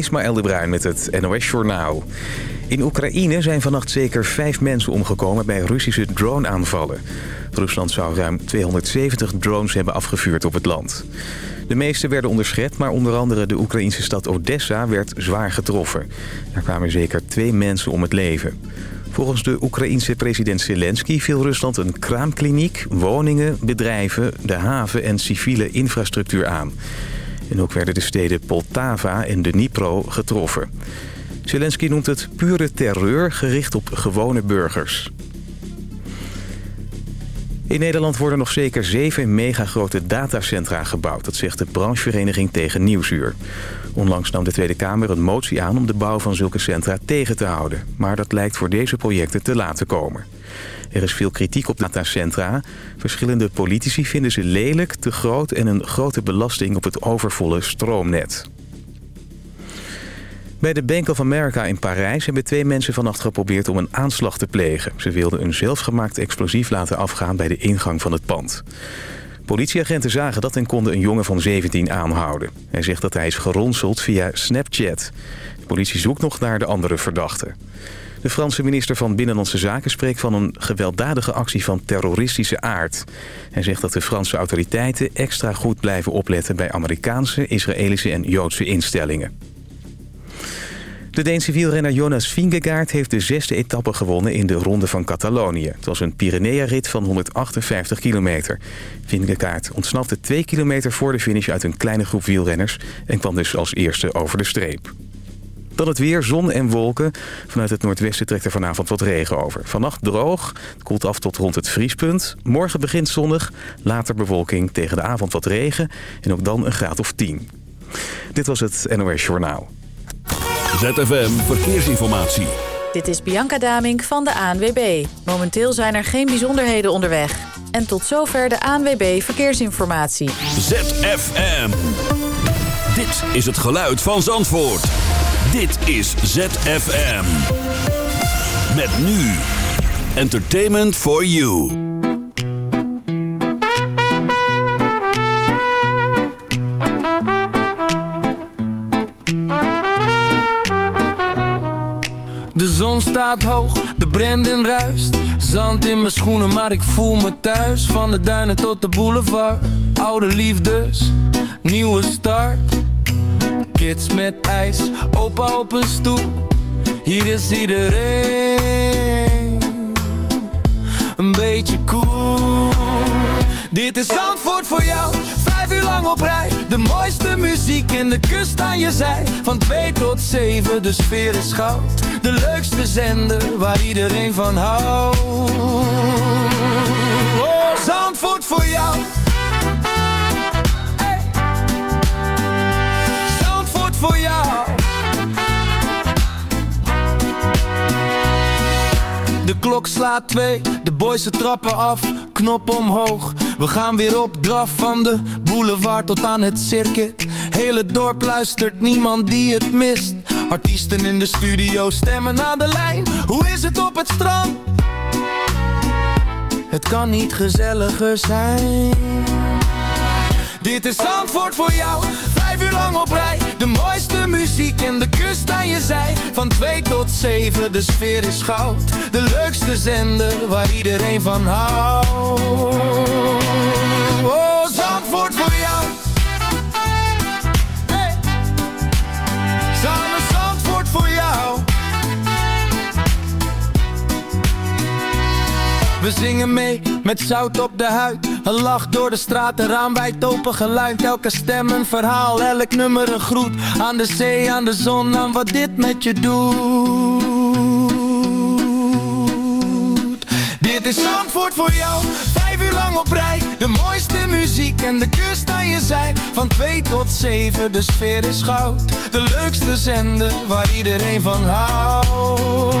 Ismaël de Bruin met het NOS Journaal. In Oekraïne zijn vannacht zeker vijf mensen omgekomen bij Russische drone-aanvallen. Rusland zou ruim 270 drones hebben afgevuurd op het land. De meeste werden onderschept, maar onder andere de Oekraïnse stad Odessa werd zwaar getroffen. Daar kwamen zeker twee mensen om het leven. Volgens de Oekraïense president Zelensky viel Rusland een kraamkliniek, woningen, bedrijven, de haven en civiele infrastructuur aan. En ook werden de steden Poltava en Dnipro getroffen. Zelensky noemt het pure terreur gericht op gewone burgers. In Nederland worden nog zeker zeven megagrote datacentra gebouwd. Dat zegt de branchevereniging tegen Nieuwsuur. Onlangs nam de Tweede Kamer een motie aan om de bouw van zulke centra tegen te houden. Maar dat lijkt voor deze projecten te laat te komen. Er is veel kritiek op datacentra. Verschillende politici vinden ze lelijk, te groot en een grote belasting op het overvolle stroomnet. Bij de Bank of America in Parijs hebben twee mensen vannacht geprobeerd om een aanslag te plegen. Ze wilden een zelfgemaakt explosief laten afgaan bij de ingang van het pand. Politieagenten zagen dat en konden een jongen van 17 aanhouden. Hij zegt dat hij is geronseld via Snapchat. De politie zoekt nog naar de andere verdachte. De Franse minister van Binnenlandse Zaken spreekt van een gewelddadige actie van terroristische aard. Hij zegt dat de Franse autoriteiten extra goed blijven opletten bij Amerikaanse, Israëlische en Joodse instellingen. De Deense wielrenner Jonas Vingegaard heeft de zesde etappe gewonnen in de Ronde van Catalonië. Het was een Pyrenea-rit van 158 kilometer. Vingegaard ontsnapte twee kilometer voor de finish uit een kleine groep wielrenners... en kwam dus als eerste over de streep. Dan het weer, zon en wolken. Vanuit het noordwesten trekt er vanavond wat regen over. Vannacht droog, het koelt af tot rond het vriespunt. Morgen begint zonnig, later bewolking, tegen de avond wat regen... en ook dan een graad of 10. Dit was het NOS Journaal. ZFM Verkeersinformatie. Dit is Bianca Damink van de ANWB. Momenteel zijn er geen bijzonderheden onderweg. En tot zover de ANWB Verkeersinformatie. ZFM. Dit is het geluid van Zandvoort. Dit is ZFM. Met nu. Entertainment for you. De zon staat hoog, de Brandon ruist. Zand in mijn schoenen, maar ik voel me thuis. Van de duinen tot de boulevard. Oude liefdes, nieuwe start. Kids met ijs, opa op een stoel. Hier is iedereen een beetje cool. Dit is Zandvoort voor jou, vijf uur lang op rij. De mooiste muziek en de kust aan je zij. Van twee tot zeven, de sfeer is goud. De leukste zender waar iedereen van houdt. Oh, Zandvoort voor jou. Voor jou. De klok slaat twee, de boys ze trappen af, knop omhoog. We gaan weer op draf van de boulevard tot aan het circuit. Hele dorp luistert, niemand die het mist. Artiesten in de studio stemmen aan de lijn. Hoe is het op het strand? Het kan niet gezelliger zijn. Dit is antwoord voor jou, vijf uur lang op rij. De mooiste muziek en de kust aan je zij. Van twee tot zeven, de sfeer is goud. De leukste zender waar iedereen van houdt. Oh, Zandvoort voor jou. Samen Zandvoort voor jou. We zingen mee met zout op de huid. Een lach door de straat, een raam open geluid. Elke stem een verhaal, elk nummer een groet. Aan de zee, aan de zon, aan wat dit met je doet. Dit is Zandvoort voor jou, vijf uur lang op rij. De mooiste muziek en de kust aan je zij. Van twee tot zeven, de sfeer is goud. De leukste zender, waar iedereen van houdt.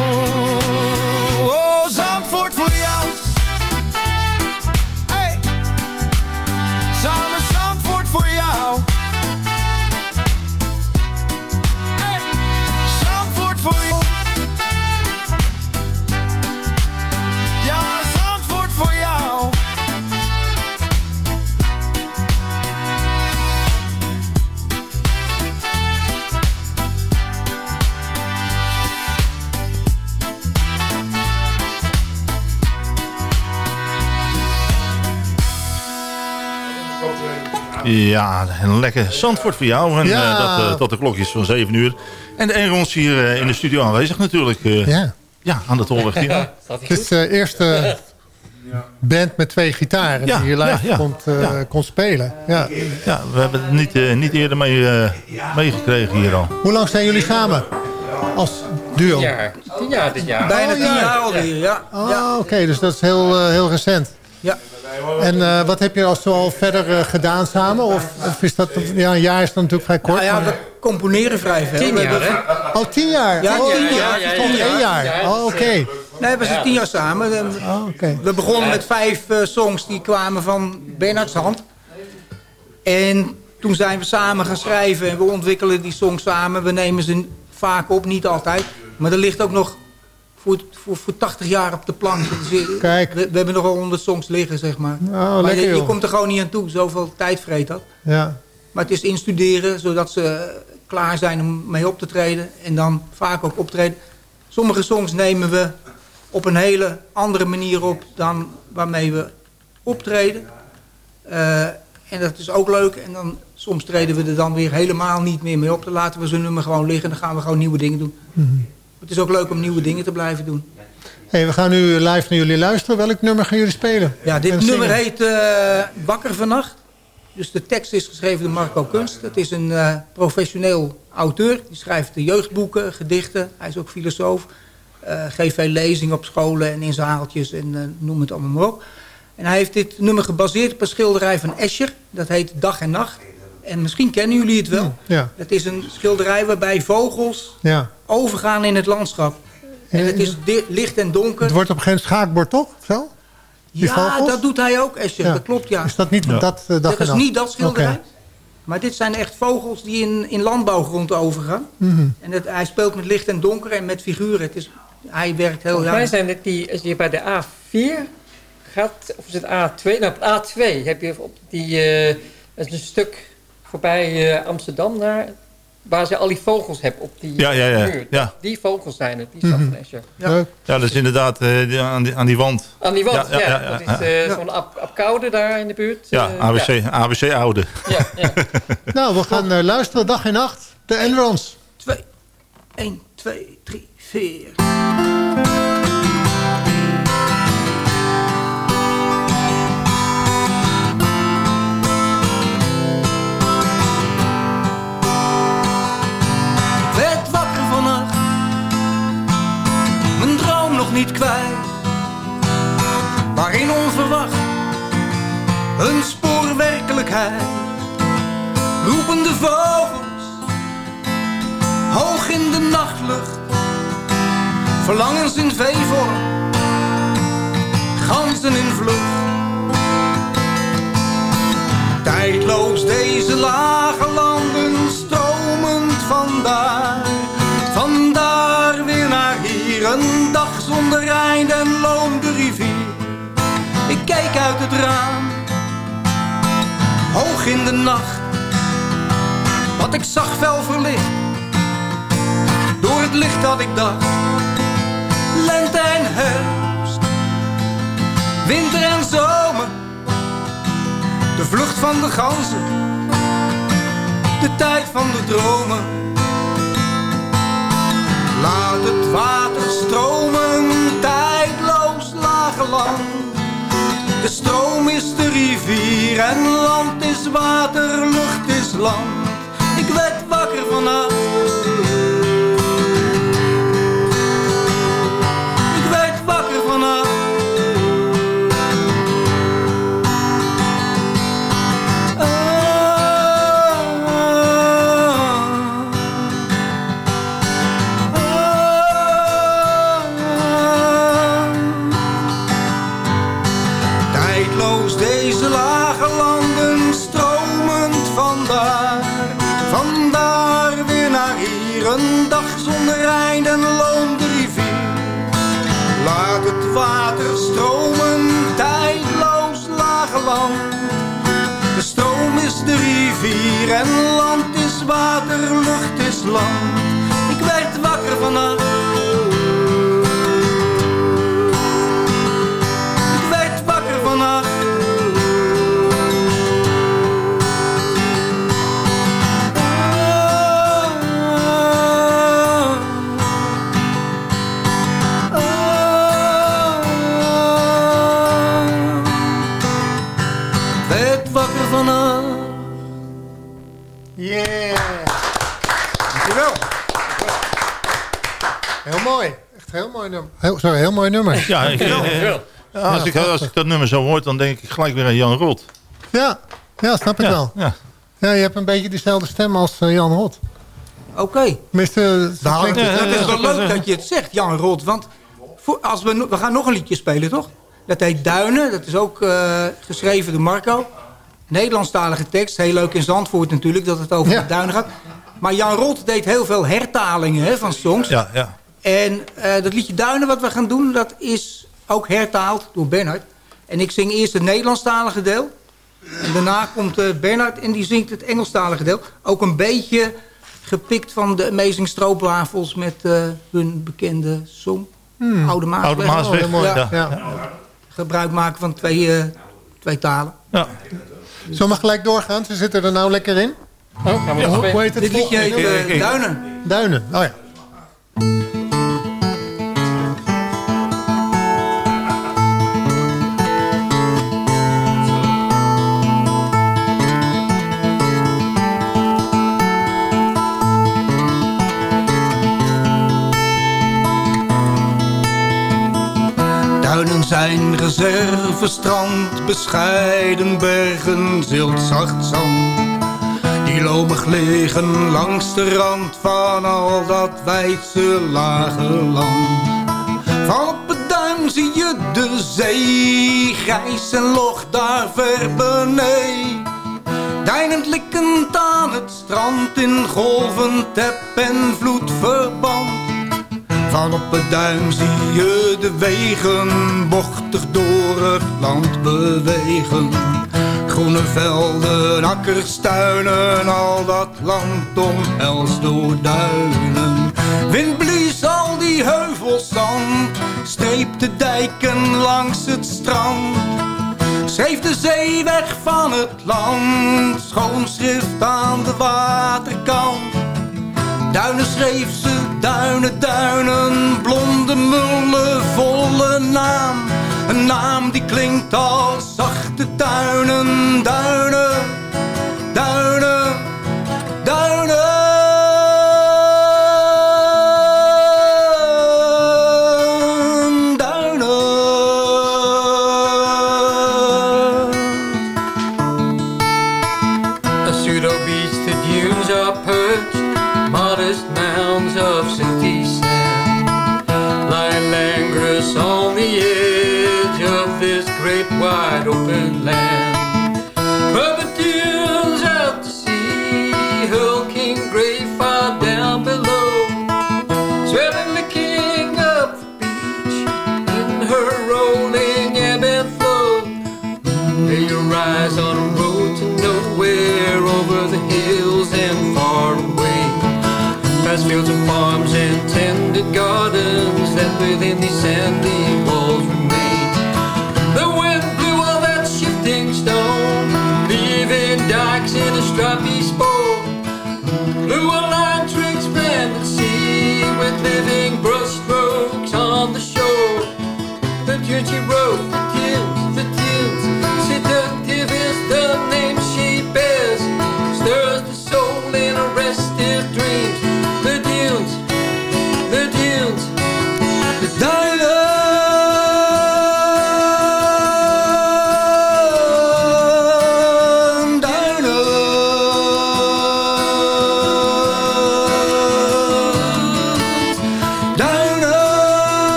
Ja, een lekker Zandvoort voor jou. En Ja. eh, dat, eh, tot de klokjes van 7 uur. En de Engels hier eh, in de studio aanwezig natuurlijk. eh, ja. Ja. aan de tolweg. Ja. Het is de eerste band met twee gitaren Ja, die hier live ja, ja. Kon, eh, Ja. kon spelen. Ja. ja, we hebben het niet, niet eerder mee, eh, meegekregen hier al. Hoe lang zijn jullie samen als duo? Tien jaar. Tien jaar dit jaar. Bijna tien ja. jaar alweer, ja. Oh, oké, dus dat is heel, heel recent. Ja. En eh, wat heb je al zo al verder eh, gedaan samen? Of, of is dat, ja, een jaar is dan natuurlijk vrij kort. Nou ja, maar- we componeren vrij veel. Tien jaar, hè? Oh, tien jaar? Ja, oh, tien ja, jaar, ja, ja, ja, ja, één jaar. ja, Oh, oké. Nee, we zijn tien jaar samen. En Oh, oké. We begonnen met vijf eh, songs die kwamen van Bernard's hand. En toen zijn we samen gaan schrijven en we ontwikkelen die songs samen. We nemen ze vaak op, niet altijd. Maar er ligt ook nog voor, voor, voor 80 jaar op de plank. Dus, eh, Kijk. We, we hebben nog al 100 songs liggen, zeg maar. Maar lekker je, komt er gewoon niet aan toe. Zoveel tijd vreet dat. Ja. Maar het is instuderen, zodat ze klaar zijn om mee op te treden. En dan vaak ook optreden. Sommige songs nemen we op een hele andere manier op dan waarmee we optreden. Eh, en dat is ook leuk. En dan soms treden we er dan weer helemaal niet meer mee op. Dan laten we zo'n nummer gewoon liggen en dan gaan we gewoon nieuwe dingen doen. Het is ook leuk om nieuwe dingen te blijven doen. Hey, we gaan nu live naar jullie luisteren. Welk nummer gaan jullie spelen? Ja, dit En nummer zingen? heet eh, Wakker vannacht. Dus de tekst is geschreven door Marco Kunst. Dat is een eh, professioneel auteur. Die schrijft de jeugdboeken, gedichten. Hij is ook filosoof. Eh, geeft veel lezingen op scholen en in zaaltjes en noem het allemaal maar op. En hij heeft dit nummer gebaseerd op een schilderij van Escher. Dat heet Dag en Nacht. En misschien kennen jullie het wel. Ja, Het is een schilderij waarbij vogels ja. overgaan in het landschap. En het is licht en donker. Het wordt op geen schaakbord, toch? Zo? die ja, vogels? dat doet hij ook, Escher. Ja. Dat klopt, ja. Is dat niet Ja. dat eh, Dat is niet dat schilderij. Maar dit zijn echt vogels die in, in landbouwgrond overgaan. Mhm. En het, hij speelt met licht en donker en met figuren. Het is, hij werkt heel mij ja, zijn het die, als je bij de A4 gaat, of is het A2? Nou, op A2 heb je op die, eh, dat is een stuk voorbij eh, Amsterdam daar, waar ze al die vogels hebben op die Ja, ja, ja. muur. Ja. Die vogels zijn het, die is van Escher. Ja. Leuk. ja, dat is inderdaad eh, die- aan, die, aan die wand. Aan die wand, Ja, ja. ja, ja, dat ja. is eh, Ja. zo'n Ab, Abkoude daar in de buurt. Ja, ABC, ABC Oude. Ja, ja. Nou, we gaan eh, luisteren dag en nacht. De Enrons. Twee, 1, 2, 3, 4. Niet kwijt. Waarin onverwacht een spoor werkelijkheid. Roepende vogels hoog in de nachtlucht. Verlangens in veevorm, ganzen in vlucht. Tijdloos deze lage landen, stromend vandaar. Een dag zonder eind en loom de rivier. Ik keek uit het raam, hoog in de nacht. Wat ik zag fel verlicht door het licht dat ik dacht. Lente en herfst, winter en zomer. De vlucht van de ganzen, de tijd van de dromen. Laat het water De stroom is de rivier en land is water, lucht is land. Ik werd wakker vannacht. Mooi nummer. Ja, ik, eh, ja, als, ik, als ik dat nummer zo hoor, dan denk ik gelijk weer aan Jan Rot. Ja, ja snap ik Ja, wel. ja. Ja, je hebt een beetje dezelfde stem als eh, Jan Rot. Oké. Nou, het. dat is wel leuk dat je het zegt, Jan Rot. Want voor, als we, we gaan nog een liedje spelen, toch? Dat heet Duinen. Dat is ook eh, geschreven door Marco. Nederlandstalige tekst. Heel leuk in Zandvoort natuurlijk, dat het over Ja. de duinen gaat. Maar Jan Rot deed heel veel hertalingen hè, van songs. Ja, ja. En eh, dat liedje Duinen wat we gaan doen, dat is ook hertaald door Bernhard. En ik zing eerst het Nederlandstalige deel. En daarna komt eh, Bernhard en die zingt het Engelstalige deel. Ook een beetje gepikt van de Amazing Stroopwafels met eh, hun bekende song. Oude Maasweg. Oude Maasweg. heel mooi. Ja. Ja. Ja. Gebruik maken van twee, eh, twee talen. ja. Zullen we gelijk doorgaan? Ze zitten er nou lekker in. Oh, gaan we nog Hoe heet het Dit liedje heet nummer? Duinen. Duinen. Oh ja. Zijn reservestrand, bescheiden bergen, zilt zacht zand. Die lomig liggen langs de rand van al dat wijdse lage land. Van op het duin zie je de zee, grijs en log daar ver beneden. Deinend likkend aan het strand in golvend tep en vloedverband. Van op het duin zie je de wegen bochtig door het land bewegen. Groene velden, akkers, tuinen, al dat land omhelst door duinen. Wind blies al die heuvels zand, streep de dijken langs het strand. Schreef de zee weg van het land, schoon schrift aan de waterkant. Duinen schreef ze, duinen, duinen, blonde mullen, volle naam. Een naam die klinkt als zachte duinen, duinen, duinen, sin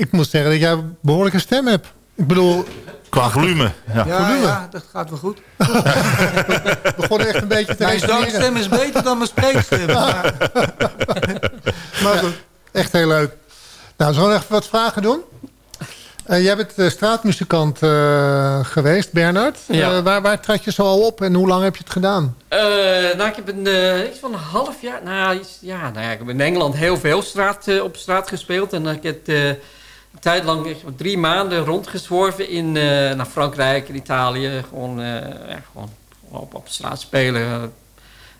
Ik, moet zeggen dat jij een behoorlijke stem hebt. Ik bedoel, qua volume. Ja. Ja, dat gaat wel goed. we begonnen echt een beetje te Mijn zangstem is beter dan mijn spreekstem. Maar- Maar goed, echt heel leuk. Nou, zullen we even wat vragen doen? Eh, jij bent eh, straatmuzikant eh, geweest, Bernard. Ja. Eh, waar, waar trad je zo al op en hoe lang heb je het gedaan? Eh, nou, ik heb een, iets van een half jaar... Nou, iets, ja, nou ja, ik heb in Engeland heel veel straat, eh, op straat gespeeld. En dan heb ik het, eh, een tijd lang drie maanden rondgezworven in uh, naar Frankrijk en Italië. Gewoon, ja, gewoon op, op straat spelen. Het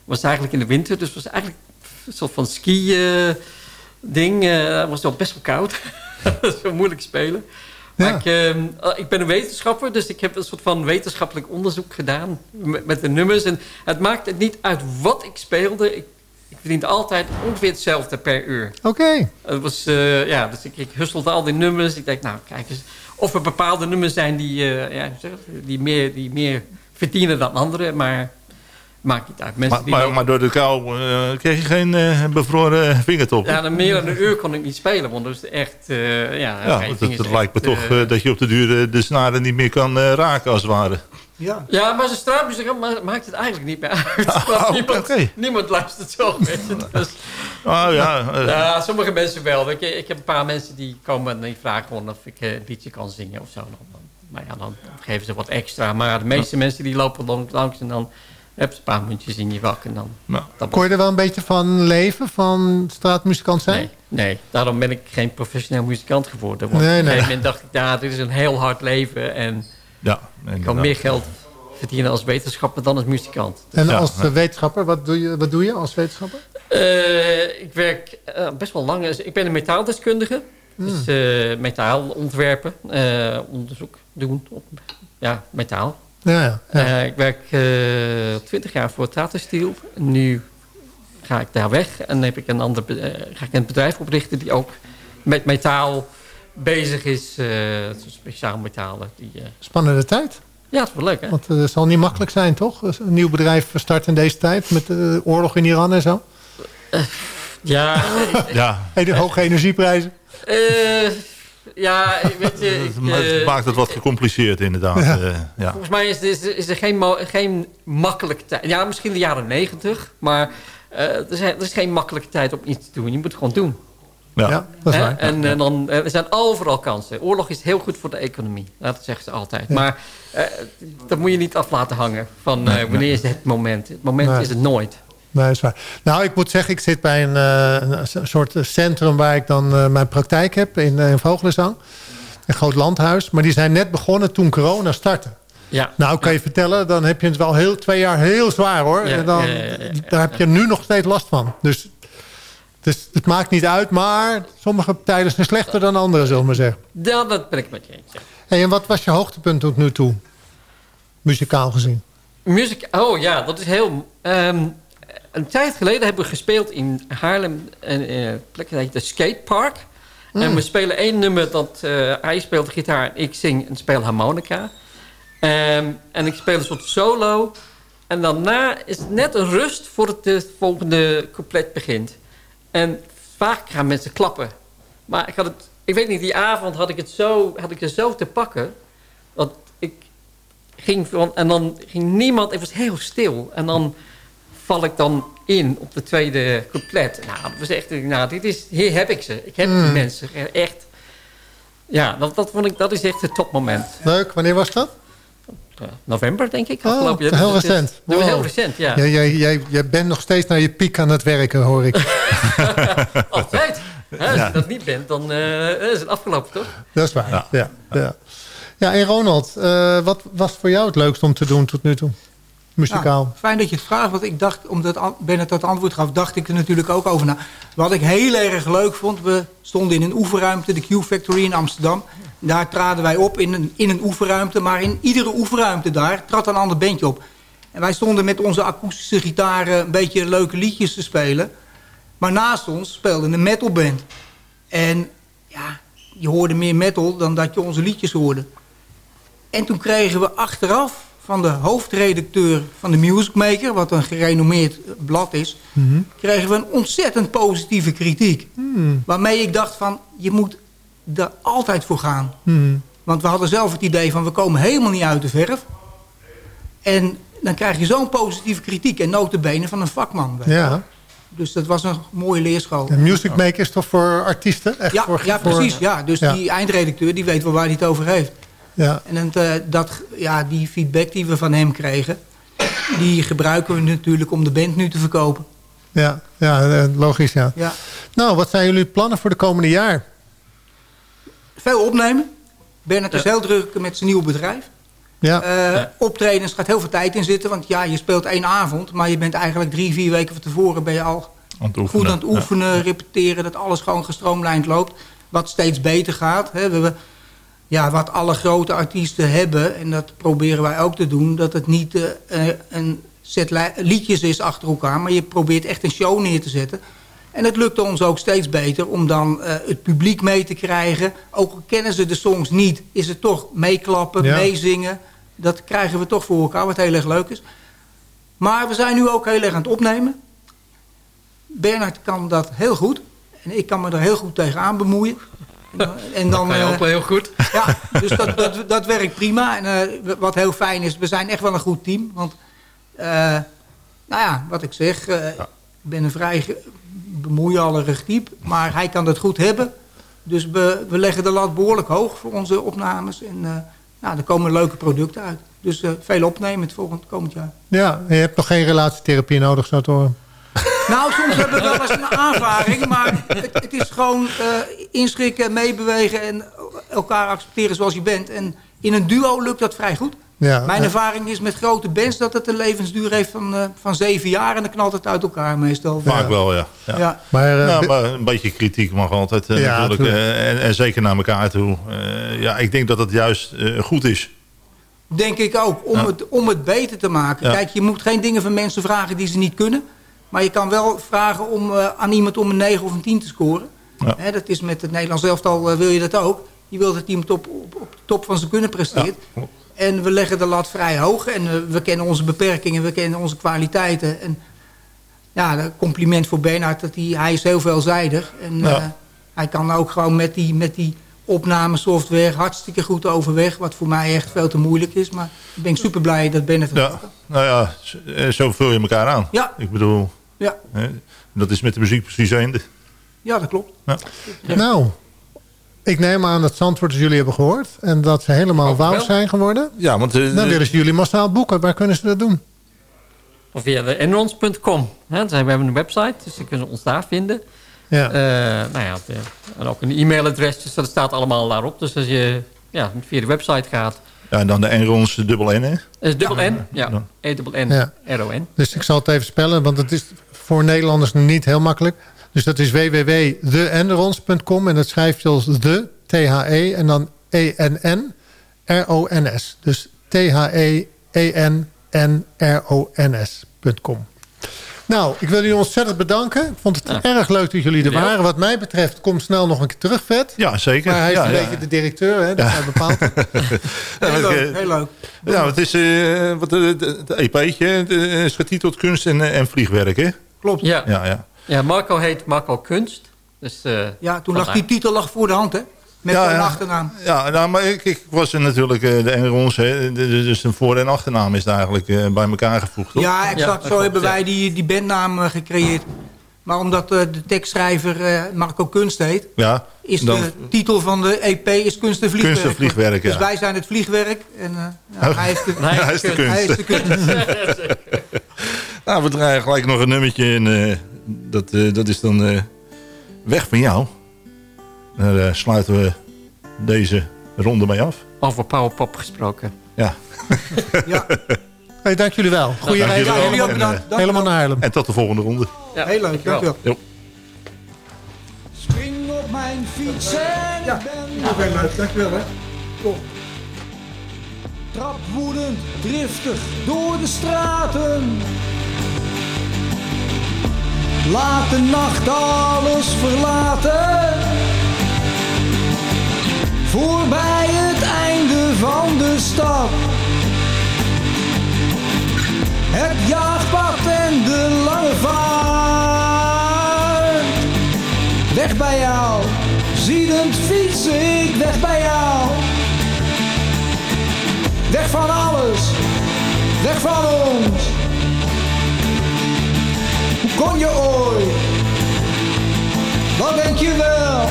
was eigenlijk in de winter, dus het was eigenlijk een soort van ski-ding. Het was wel best wel koud. Zo moeilijk spelen. Maar ik, uh, ik, ben een wetenschapper, dus ik heb een soort van wetenschappelijk onderzoek gedaan met, met de nummers. En het maakt het niet uit wat ik speelde. Ik, ik verdiende altijd ongeveer hetzelfde per uur. Oké. Het was, uh, ja, dus ik, ik hustelde al die nummers. Ik dacht, nou, kijk eens. Of er bepaalde nummers zijn die, uh, ja, die, meer, die meer verdienen dan andere. Maar maakt niet uit. Mensen maar, maar, maar, door de kou uh, kreeg je geen uh, bevroren vingertop? Ja, dan meer dan een uur kon ik niet spelen. Want dat is echt... Uh, ja, ja het, het lijkt me toch dat je op de duur de snaren niet meer kan raken als het ware. Ja, ja maar zijn straatmuziek maakt het eigenlijk niet meer uit. Oh, niemand, okay. niemand luistert zo. Dus, oh, ja, ja, sommige mensen wel. Ik, ik heb een paar mensen die komen en die vragen gewoon of ik een liedje kan zingen of zo. Maar ja, dan geven ze wat extra. Maar de meeste mensen die lopen langs en dan heb een paar muntjes in je wak. En dan, nou, Kon je er wel een beetje van leven, van straatmuzikant zijn? Nee, nee, daarom ben ik geen professioneel muzikant geworden. Want nee, op een gegeven moment dacht ik, ja, dit is een heel hard leven. En ja, ik kan meer geld verdienen als wetenschapper dan als muzikant. en als wetenschapper, wat doe, je, wat doe je als wetenschapper? Uh, ik werk uh, best wel lang. Ik ben een metaaldeskundige. Hmm. Dus uh, metaalontwerpen, onderzoek doen op ja, metaal. Ja, ja, Uh, ik werk uh, eh, 20 jaar voor Tata Steel. Nu ga ik daar weg en heb ik een ander, uh, ga ik een bedrijf oprichten die ook met metaal bezig is. speciaal metalen. Die, Spannende tijd. Ja, het is wel leuk, hè? Want het zal niet makkelijk zijn, toch? Een nieuw bedrijf starten in deze tijd met de oorlog in Iran en zo. ja. ja. En de hoge energieprijzen. Ja, weet je... het maakt het wat gecompliceerd inderdaad. Ja. Uh, ja. Volgens mij is, is, is er geen, geen makkelijke tijd. Ja, misschien de jaren negentig. Maar uh, er, is, er, is, geen makkelijke tijd om iets te doen. Je moet het gewoon doen. Ja, ja dat is waar. En, en dan, er zijn overal kansen. Oorlog is heel goed voor de economie. Dat zeggen ze altijd. Maar uh, dat moet je niet af laten hangen. Van wanneer is het moment. Het moment is het nooit. Nee, is waar. Nou, ik moet zeggen, ik zit bij een, uh, een soort centrum waar ik dan mijn praktijk heb in, in Vogelenzang. Een groot landhuis. Maar die zijn net begonnen toen corona startte. Ja. Nou, kan je vertellen, dan heb je het wel heel, twee jaar heel zwaar hoor. En dan, daar heb je nu nog steeds last van. Dus, dus het maakt niet uit, maar sommige tijden zijn slechter dan andere, zullen we maar zeggen. Ja, dat ben ik met je eens. Hey, en wat was je hoogtepunt tot nu toe? Muzikaal gezien. Muziek, oh ja, dat is heel... Um, een tijd geleden hebben we gespeeld in Haarlem. Een, een plek dat heet de Skatepark. Mm. En we spelen één nummer dat uh, hij speelt gitaar en ik zing en speel harmonica. Um, en ik speel een soort solo. En daarna is het net een rust voordat het volgende couplet begint. En vaak gaan mensen klappen. Maar ik had het, ik weet niet, die avond had ik het zo, had ik het zo te pakken. Dat ik ging van, en dan ging niemand, het was heel stil. En dan val ik dan in op de tweede couplet. Nou, dat was echt, nou, dit is, hier heb ik ze. Ik heb die hmm. mensen echt. Ja, dat, dat, vond ik, dat is echt het topmoment. Leuk, wanneer was dat? November, denk ik. Oh, heel recent. Wow. Heel recent, ja. Jij, jij, jij, jij bent nog steeds naar je piek aan het werken, hoor ik. Altijd. Als je dat niet bent, dan uh, is het afgelopen, toch? Dat is waar, ja. Ja, ja. ja en Ronald, uh, wat was voor jou het leukste om te doen tot nu toe? muzikaal? Nou, fijn dat je het vraagt, want ik dacht, omdat Bennett dat antwoord gaf, dacht ik er natuurlijk ook over na. Wat ik heel erg leuk vond, we stonden in een oefenruimte, de Q-Factory in Amsterdam. Daar traden wij op in een, in een oefenruimte, maar in iedere oefenruimte daar trad een ander bandje op. En wij stonden met onze akoestische gitaren een beetje leuke liedjes te spelen. Maar naast ons speelde een metalband. En ja, je hoorde meer metal dan dat je onze liedjes hoorde. En toen kregen we achteraf van de hoofdredacteur van de Music Maker... wat een gerenommeerd blad is... Mhm. kregen we een ontzettend positieve kritiek. Mhm. Waarmee ik dacht van, je moet er altijd voor gaan. Mhm. Want we hadden zelf het idee van, we komen helemaal niet uit de verf. En dan krijg je zo'n positieve kritiek... en notenbenen van een vakman. Ja. Dus dat was een mooie leerschool. De Music Maker is toch voor artiesten? Echt ja, voor, ja, precies. Ja. Dus die eindredacteur die weet wel waar hij het over heeft. Ja. En uh, dat, ja, die feedback die we van hem kregen... die gebruiken we natuurlijk om de band nu te verkopen. Ja, ja eh, logisch, ja. ja. Nou, wat zijn jullie plannen voor de komende jaar? Veel opnemen. Bernard is heel druk met zijn nieuwe bedrijf. Ja. Eh, Optredens gaat heel veel tijd in zitten. Want ja, je speelt één avond. Maar je bent eigenlijk drie, vier weken van tevoren... ben je al Aan het oefenen. goed aan het oefenen, repeteren. Dat alles gewoon gestroomlijnd loopt. Wat steeds beter gaat. Hè. We hebben, ja, wat alle grote artiesten hebben... en dat proberen wij ook te doen... dat het niet eh, eh, een set li- liedjes is achter elkaar... maar je probeert echt een show neer te zetten... En het lukt ons ook steeds beter om dan eh, het publiek mee te krijgen. Ook al kennen ze de songs niet, is het toch meeklappen, Ja. meezingen. Dat krijgen we toch voor elkaar, wat heel erg leuk is. Maar we zijn nu ook heel erg aan het opnemen. Bernard kan dat heel goed. En ik kan me er heel goed tegenaan bemoeien. En dan, je eh, ook heel goed. ja, dus dat, dat, dat werkt prima. En eh, wat heel fijn is, we zijn echt wel een goed team. Want, eh, nou ja, wat ik zeg, eh, ik ben een vrij ge- bemoeiallerig type. Maar hij kan dat goed hebben. Dus we, we leggen de lat behoorlijk hoog voor onze opnames. En eh, nou, er komen leuke producten uit. Dus eh, veel opnemen het volgend komend jaar. ja, je hebt nog geen relatietherapie nodig, zo te horen. Nou, soms hebben we wel eens een aanvaring, maar het, het is gewoon eh, inschikken, meebewegen en elkaar accepteren zoals je bent. En in een duo lukt dat vrij goed. Ja, Mijn ervaring is met grote bands dat het een levensduur heeft van, eh, van zeven jaar en dan knalt het uit elkaar meestal. Vaak wel, ja. ja. Ja. maar, eh, Nou, maar een beetje kritiek mag altijd eh, Ja, natuurlijk. tuurlijk. en, en zeker naar elkaar toe. Eh, ja, ik denk dat het juist goed is. Denk ik ook, om, Ja. het, om het beter te maken. Ja. Kijk, je moet geen dingen van mensen vragen die ze niet kunnen. Maar je kan wel vragen om, eh, aan iemand om een 9 of een 10 te scoren. Ja. Hè, dat is met het Nederlands elftal wil je dat ook. Je wilt dat iemand op, op, op de top van zijn kunnen presteert. Ja. En we leggen de lat vrij hoog. En we kennen onze beperkingen, we kennen onze kwaliteiten. En ja, een compliment voor Bernhard. Dat hij, hij is heel veelzijdig. En Ja. eh, hij kan ook gewoon met die, met die opnamesoftware hartstikke goed overweg. Wat voor mij echt veel te moeilijk is. Maar ik ben super blij dat Bernhard dat Ja, nou ja, eh, zo vul je elkaar aan. Ja. Ik bedoel, Ja, hè, dat is met de muziek precies eende. ja, dat klopt. Nou, ik neem aan dat Zandvoort jullie hebben gehoord. En dat ze helemaal Hoop wauw zijn geworden. Ja, want eh, Dan willen ze jullie massaal boeken. Waar kunnen ze dat doen? Of via de enrons.com. hè. We hebben een website, dus ze kunnen ons daar vinden. Ja. Eh, nou ja, en ook een e-mailadres, dus dat staat allemaal daarop. Dus als je ja, via de website gaat, ja, en dan de Enrons dubbel N, hè? is dubbel N, ja, Ja. E dubbel N, Ja. R-O-N. Dus ik zal het even spellen, want het is voor Nederlanders niet heel makkelijk. Dus dat is www.theenrons.com en dat schrijf je als de, T-H-E, en dan E-N-N, R-O-N-S. Dus E T-H-E-E-N-N-R-O-N-S.com. Nou, ik wil jullie ontzettend bedanken. Ik vond het Ja. erg leuk dat jullie er waren. Wat mij betreft, kom snel nog een keer terug, Vet. Ja, zeker. Maar hij is ja, een ja. beetje de directeur, hè, dat hij bepaalt. Ja, Heel leuk, eh, heel leuk. Ja, het is eh, wat, eh, het het EP'tje het is getiteld kunst en, eh, en vliegwerk, hè? Klopt. Ja, Ja. Ja, ja. ja, Marco heet Marco Kunst. Dus, eh, toen lag die titel lag voor de hand, hè? Met Ja, zijn ja. achternaam. Ja, nou, maar ik, ik was er natuurlijk eh, de de- de- dus een voor- en achternaam is eigenlijk eh, bij elkaar gevoegd, toch? Ja, exact. Ja, Zo klopt, hebben ja. wij die, die bandnaam gecreëerd. Maar omdat eh, de tekstschrijver eh, Marco Kunst heet... Ja, is dan- de titel van de EP is Kunst en Vliegwerk. Kunst en Vliegwerk, Dus ja. wij zijn het vliegwerk. En eh, ja, hij is de, Ja, hij is de kunst. hij is de kunst. Nou, we draaien gelijk nog een nummertje eh, dat, eh, dat is dan eh, Weg van jou. Daar eh, sluiten we deze ronde mee af. over Powerpop gesproken. Ja, Ja, Hey, dank jullie wel. Goeie Dank reis. jullie wel. jullie ook En, bedankt. Dank Helemaal wel. naar Haarlem. en tot de volgende ronde. Ja, Heel leuk, dankjewel. Jo. Spring op mijn fiets en Ja, ik ben ook heel leuk. Dankjewel, hè. Trap woedend, driftig door de straten. Laat de nacht alles verlaten. Voorbij het einde van de stad. Het jaagpad en de lange vaart. Weg bij jou, ziedend fiets ik weg bij jou. Weg van alles, weg van ons. Kon je ooit? Wat denk je wel?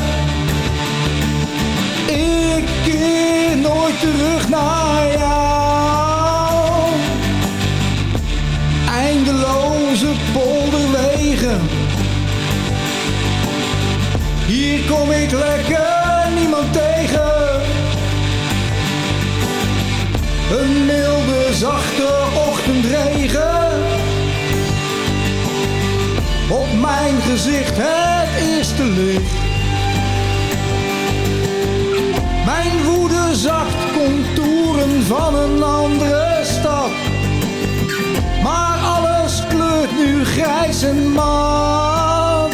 Ik keer nooit terug naar jou. Eindeloze polderwegen. Hier kom ik lekker niemand tegen. Een milde, zachte ochtendregen. Mijn gezicht het eerste licht. Mijn woede zakt contouren van een andere stad. Maar alles kleurt nu grijs en mat.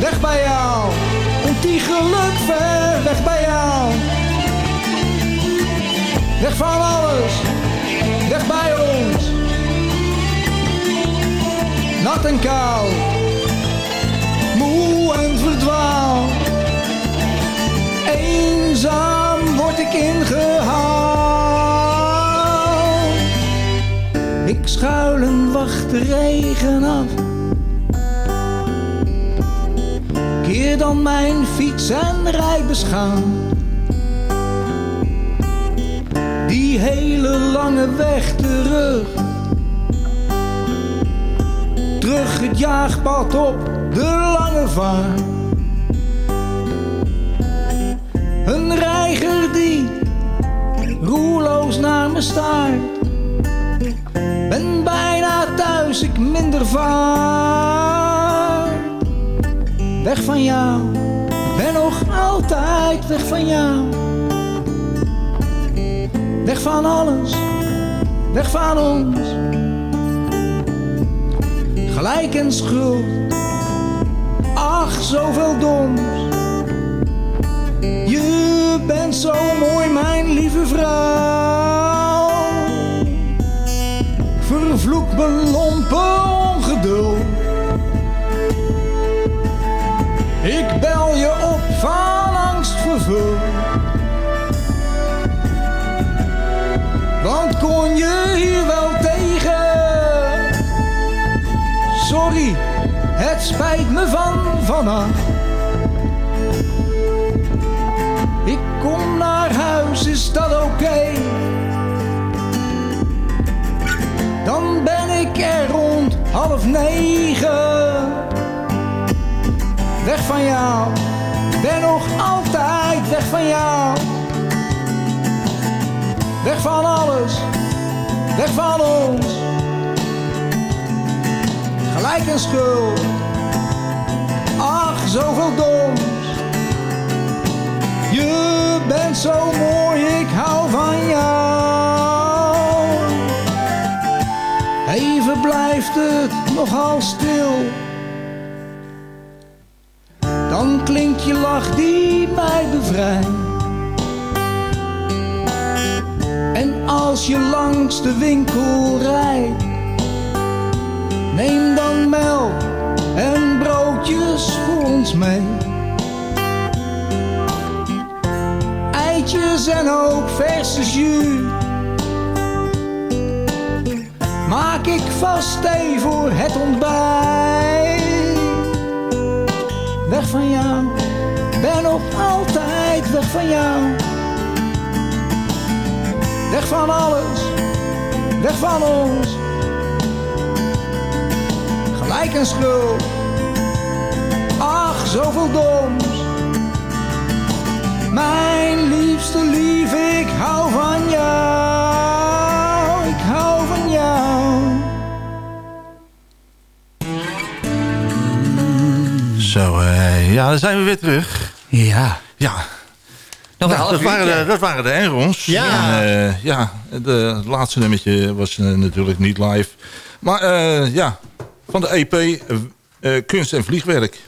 Weg bij jou, ontiegelijk ver weg bij jou. Weg van alles, weg bij ons. Nat en koud, moe en verdwaald. Eenzaam word ik ingehaald. Ik schuil en wacht de regen af. Keer dan mijn fiets en rijd beschaamd. Die hele lange weg terug. Terug het jaagpad op de lange vaart. Een reiger die roerloos naar me staart. Ben bijna thuis, ik minder vaar. Weg van jou, ben nog altijd weg van jou. Weg van alles, weg van ons. Gelijk en schuld, ach zoveel doms. Je bent zo mooi, mijn lieve vrouw. Vervloek mijn lompe ongeduld. Ik bel je op van angst vervuld. Want kon je hier wel Het spijt me van vannacht. Ik kom naar huis, is dat oké? Dan ben ik er rond half negen. Weg van jou, ben nog altijd weg van jou. Weg van alles, weg van ons. Gelijk en schuld, ach zoveel doms. Je bent zo mooi, ik hou van jou. Even blijft het nogal stil. Dan klinkt je lach die mij bevrijdt. En als je langs de winkel rijdt, neem dan melk en broodjes voor ons mee. Eitjes en ook verse jus. Maak ik vast thee voor het ontbijt. Weg van jou, ben nog altijd weg van jou. Weg van alles, weg van ons. Gelijk en schuld, ach zoveel doms. Mijn liefste lief, ik hou van jou, ik hou van jou. Zo, eh, ja, dan zijn we weer terug. Ja. Ja. Nou, dat, waren de, dat waren de Enrons. Ja. En, eh, ja, het laatste nummertje was eh, natuurlijk niet live. Maar eh, ja, van de EP eh, eh, Kunst en Vliegwerk.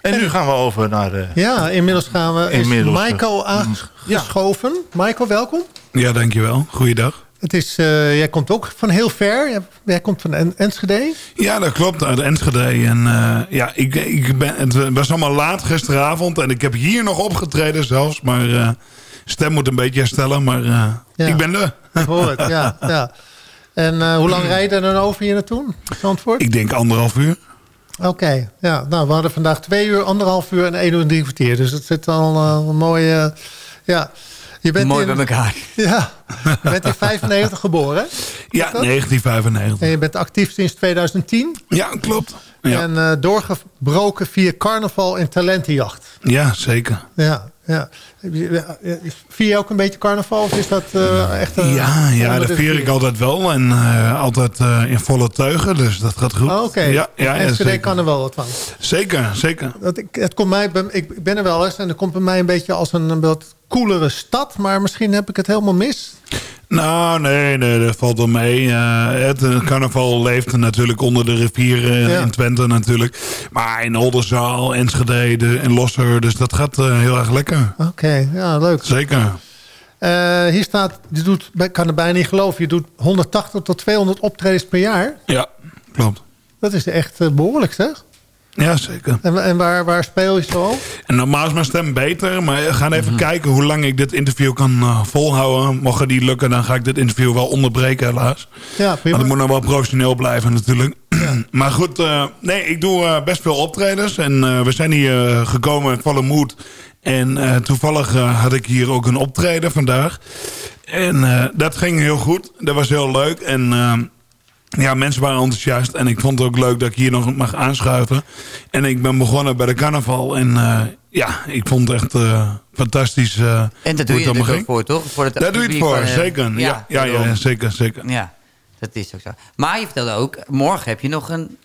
En nu gaan we over naar... eh, Ja, inmiddels gaan we... Inmiddels, is Michael aangeschoven. Michael, welkom. Ja, dankjewel. Goeiedag. Het is, eh, jij komt ook van heel ver. Jij- komt van En- Enschede. Ja, dat klopt. Uit Enschede. En eh, ja, ik, ik ben, het was allemaal laat gisteravond. En ik heb hier nog opgetreden zelfs. Maar eh stem moet een beetje herstellen. Maar eh, Ja. ik ben er. Ik hoor het, ja. ja. En eh, hoe lang rijd je dan over hier naartoe? Zandvoort? Ik denk anderhalf uur. Oké, ja. Nou, we hadden vandaag twee uur, anderhalf uur en één uur en drie kwartier. Dus het zit al eh, een mooie... ja. Je bent Mooi in, bij elkaar. Ja, je bent in 95 geboren, hè? Ja, 1995. En je bent actief sinds 2010. Ja, klopt. Ja, En eh, doorgebroken via carnaval en talentenjacht. ja zeker. Ja, ja. Vier je ook een beetje carnaval? Of is dat eh, echt... eh, Ja, ja dat vier ik altijd wel. En eh, altijd in volle teugen, dus dat gaat goed. Oh, Oké, Ja, ja, ja, zeker. kan er wel wat van. Zeker, zeker. Dat ik, het komt mij, ik ben er wel eens en het komt bij mij een beetje als een, een wat coolere stad. Maar misschien heb ik het helemaal mis. Nou, nee, nee, dat valt wel mee. Eh, het eh, carnaval leeft natuurlijk onder de rivieren Ja. in Twente natuurlijk. Maar in Oldenzaal, Enschede de- en Losser, dus dat gaat eh, heel erg lekker. Oké, ja, leuk. Zeker. Eh, hier staat, je doet, ik kan er bijna niet geloven, je doet 180 tot 200 optredens per jaar. Ja, klopt. Dat is echt eh, behoorlijk, zeg. Ja, zeker. En, en waar, waar speel je zo? En normaal is mijn stem beter, maar we gaan even kijken hoe lang ik dit interview kan eh, volhouden. Mocht die lukken, dan ga ik dit interview wel onderbreken helaas. Ja, prima. Want het moet nog wel professioneel blijven natuurlijk. maar goed, eh, nee, ik doe eh, best veel optredens. En we zijn hier gekomen in volle moed. En toevallig had ik hier ook een optreden vandaag. En dat ging heel goed. Dat was heel leuk. En ja, mensen waren enthousiast. En ik vond het ook leuk dat ik hier nog mag aanschuiven. En ik ben begonnen bij de carnaval. En eh, ja, ik vond het echt eh, fantastisch. eh, En dat doe je ging. voor, toch? Voor het Daar doe je het voor, van, zeker. Ja, ja, ja, daarom. zeker, zeker. Ja, dat is ook zo. Maar je vertelde ook, morgen heb je nog een...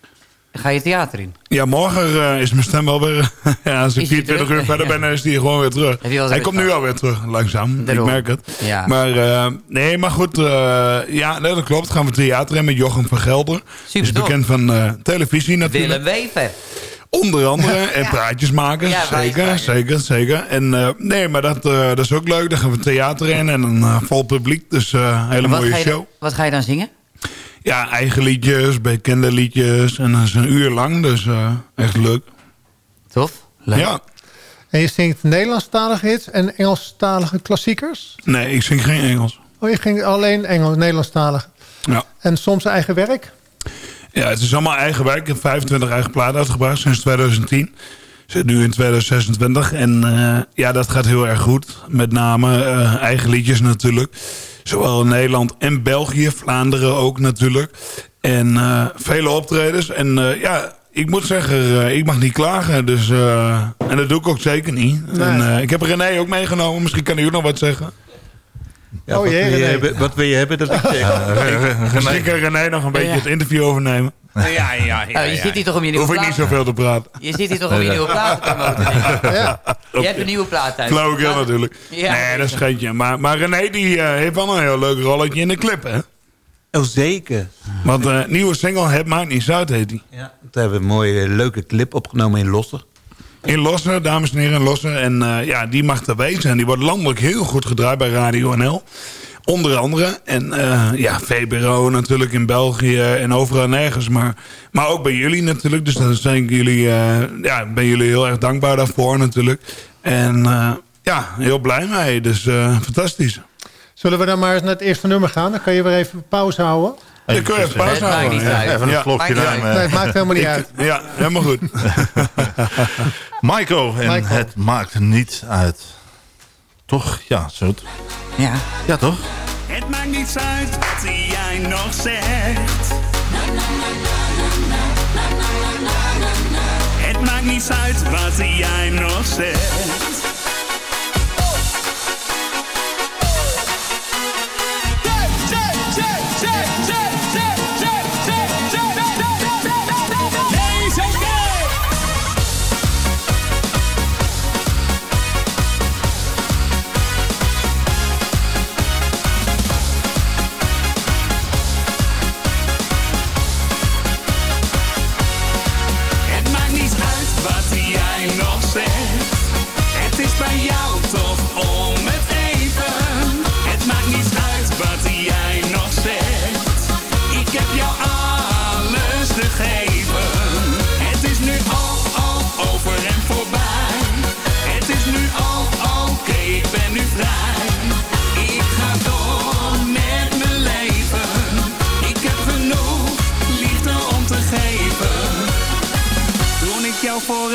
Ga je theater in? Ja, morgen eh, is mijn stem wel weer... ja, als ik Is die 24 terug? uur verder ben, dan is die gewoon weer terug. Hij komt nu alweer terug, langzaam. Daarom. Ik merk het. Ja. Maar eh, nee, maar goed. eh, ja, nee, dat klopt. Gaan we theater in met Jochem van Gelder. Super is bekend van televisie natuurlijk. Willem Wever. Onder andere. En praatjes maken. Ja, zeker, zeker, zeker. En nee, maar dat, dat is ook leuk. Dan gaan we theater in en een vol publiek. Dus een hele Wat mooie show. wat ga je dan zingen? Ja, eigen liedjes, bekende liedjes. En dat is een uur lang, dus eh, echt leuk. Tof? Leuk. Ja. En je zingt Nederlandstalige hits en Engelstalige klassiekers? Nee, ik zing geen Engels. Oh, je ging alleen Engels, Nederlandstalige. Ja. En soms eigen werk? Ja, het is allemaal eigen werk. Ik heb 25 eigen platen uitgebracht sinds 2010. Ik zit nu in 2026 en eh, ja, dat gaat heel erg goed. Met name eh, eigen liedjes natuurlijk. Zowel in Nederland en België, Vlaanderen ook natuurlijk. En eh, vele optredens. En eh, ja, ik moet zeggen, eh, ik mag niet klagen. Dus, en dat doe ik ook zeker niet. En, ik heb René ook meegenomen. Misschien kan hij ook nog wat zeggen. Ja, Oh wat, jee, wil je René. hebben, wat wil je hebben dat ik zeg? Misschien kan René nog een beetje Ja. het interview overnemen. Ja, ja, ja. je zit hier toch om je nieuwe Hoef ik plaat... niet zoveel te praten. Je zit hier toch om je nieuwe plaat te promoten. denk ik. Ja. Je hebt een nieuwe plaat uit. Flauwekul natuurlijk. Ja. nee, dat is geintje. Maar, maar René die, eh, heeft wel een heel leuk rolletje in de clip, hè? Oh, zeker. Want eh nieuwe single Het Maakt Niet Uit heet die. Ja, toen hebben we een mooie, leuke clip opgenomen in Losser. In Lossen, dames en heren, in Lossen. En eh, ja, die mag er wezen. En die wordt landelijk heel goed gedraaid bij Radio NL. Onder andere. En eh, ja, VBRO natuurlijk in België en overal nergens. Maar, maar ook bij jullie natuurlijk. Dus daar zijn jullie, eh, ja, ben jullie heel erg dankbaar daarvoor natuurlijk. En ja, heel blij mee. Dus fantastisch. Zullen we dan maar eens naar het eerste nummer gaan? Dan kan je weer even pauze houden. Dan kun je even pauze Het maakt houden. niet ja. uit. Even een Ja. Maakt niet. Nee, het maakt helemaal niet uit. Ja, helemaal goed. Maiko, en Michael. het maakt niet uit. Toch? Ja, zo. Ja. Ja, toch? Het maakt niets uit wat jij nog zegt. Het maakt niets uit wat jij nog zegt.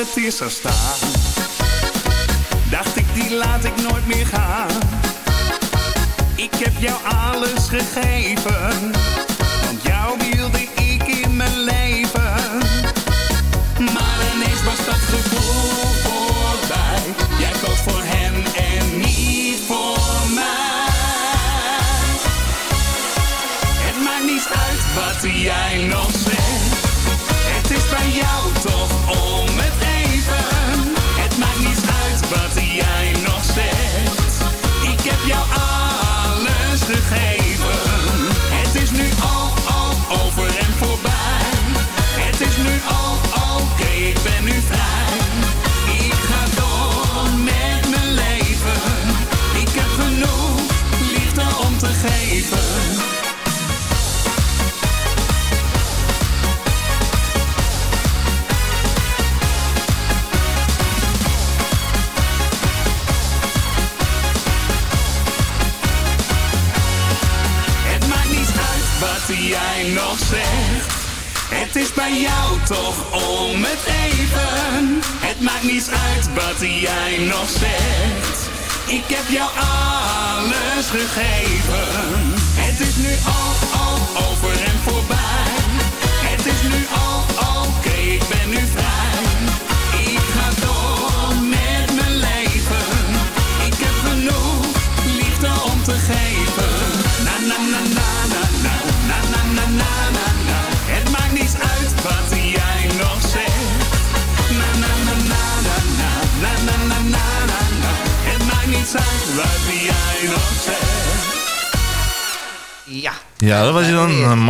het is gaan staan. Dacht ik, die laat ik nooit meer gaan. Ik heb jou alles gegeven.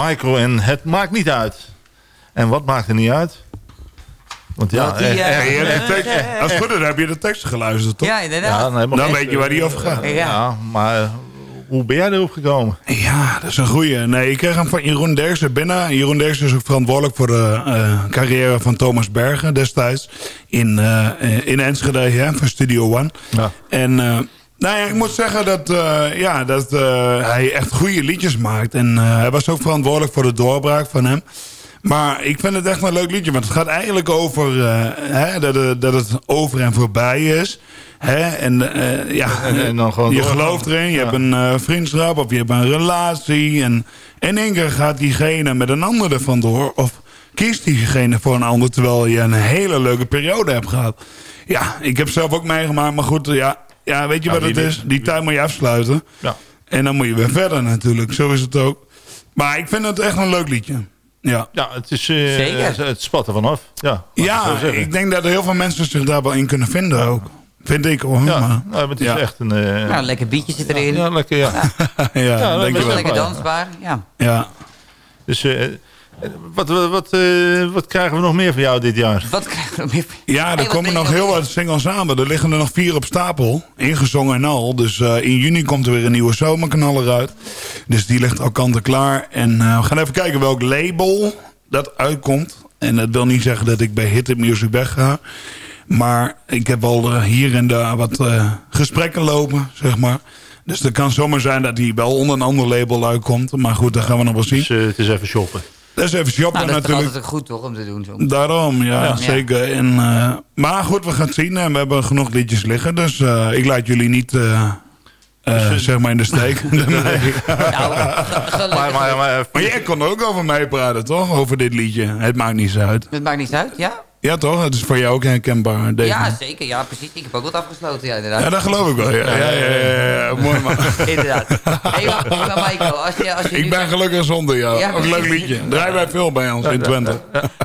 Michael. En het maakt niet uit. En wat maakt er niet uit? Want ja, die, eh, tekst- Als het goed is, heb je de tekst geluisterd, toch? Ja, inderdaad. nee, Dan weet je waar die over gaat. Ja, maar eh, hoe ben jij erop gekomen? Ja, dat is een goeie. Nee, ik kreeg hem van Jeroen Derksen binnen. Jeroen Derksen is ook verantwoordelijk voor de eh, carrière van Thomas Bergen destijds. In, in Enschede, hè, van Studio One. Ja. En eh, nou ja, ik moet zeggen dat, eh, ja, dat eh, hij echt goede liedjes maakt. En eh, hij was ook verantwoordelijk voor de doorbraak van hem. Maar ik vind het echt een leuk liedje. Want het gaat eigenlijk over hè, dat, het, dat het over en voorbij is. Hè? En, ja, En- en dan gewoon je doorgaan. gelooft erin. Je Ja. hebt een vriendschap of je hebt een relatie. En in één keer gaat diegene met een ander er vandoor. Of kiest diegene voor een ander. Terwijl je een hele leuke periode hebt gehad. Ja, ik heb zelf ook meegemaakt. Maar goed, ja, ja weet je Ja, wat het is? Die tijd moet je afsluiten. Ja. En dan moet je weer verder natuurlijk. Zo is het ook. Maar ik vind het echt een leuk liedje. Ja. Ja, het is eh, Zeker. het spat er vanaf. Ja, ik Ja, ik denk dat er heel veel mensen zich daar wel in kunnen vinden ook. Vind ik hoor. Ja, maar, nou, het is ja. echt een... eh, Nou, een lekker beatje zit erin. ja, lekker, ja. ja, Ja, wel lekker dansbaar. Ja. Ja. Dus eh, wat, wat, wat, eh, wat krijgen we nog meer van jou dit jaar? Wat krijgen we nog meer? Ja, er Hey, wat komen nog heel wat singles aan. maar Er liggen er nog vier op stapel. Ingezongen en al. Dus eh, in juni komt er weer een nieuwe zomerkanaler uit. Dus die ligt al kant en klaar. En eh, we gaan even kijken welk label dat uitkomt. En dat wil niet zeggen dat ik bij Hit It Music wegga. Maar ik heb al hier en daar wat eh, gesprekken lopen, zeg maar. Dus het kan zomaar zijn dat die wel onder een ander label uitkomt. Maar goed, dat gaan we nog wel zien. Dus, het is even shoppen. Dat is even shoppen Nou, dat natuurlijk. altijd ook goed toch om te doen. Zo. Daarom, ja, Ja. zeker. En, eh, maar goed, we gaan het zien. En we hebben genoeg liedjes liggen. Dus eh, ik laat jullie niet, eh, eh, zeg maar, in de steek. nee. Nou. Maar, maar, maar, Maar jij kon ook over mij praten, toch? Over dit liedje. Het maakt niet uit. Het maakt niet uit, ja? Ja, toch? Het is voor jou ook herkenbaar. Deze. Ja, zeker. Ja, precies. Ik heb ook wat afgesloten, ja, inderdaad. Ja, dat geloof ik wel. Ja, ja, ja, ja, ja. Mooi man. Inderdaad. Hey, maar, Michael, als je, als je Ik ben zegt- gelukkig zonder jou. Ja, ook een leuk liedje. Draai wij veel bij ons in Twente.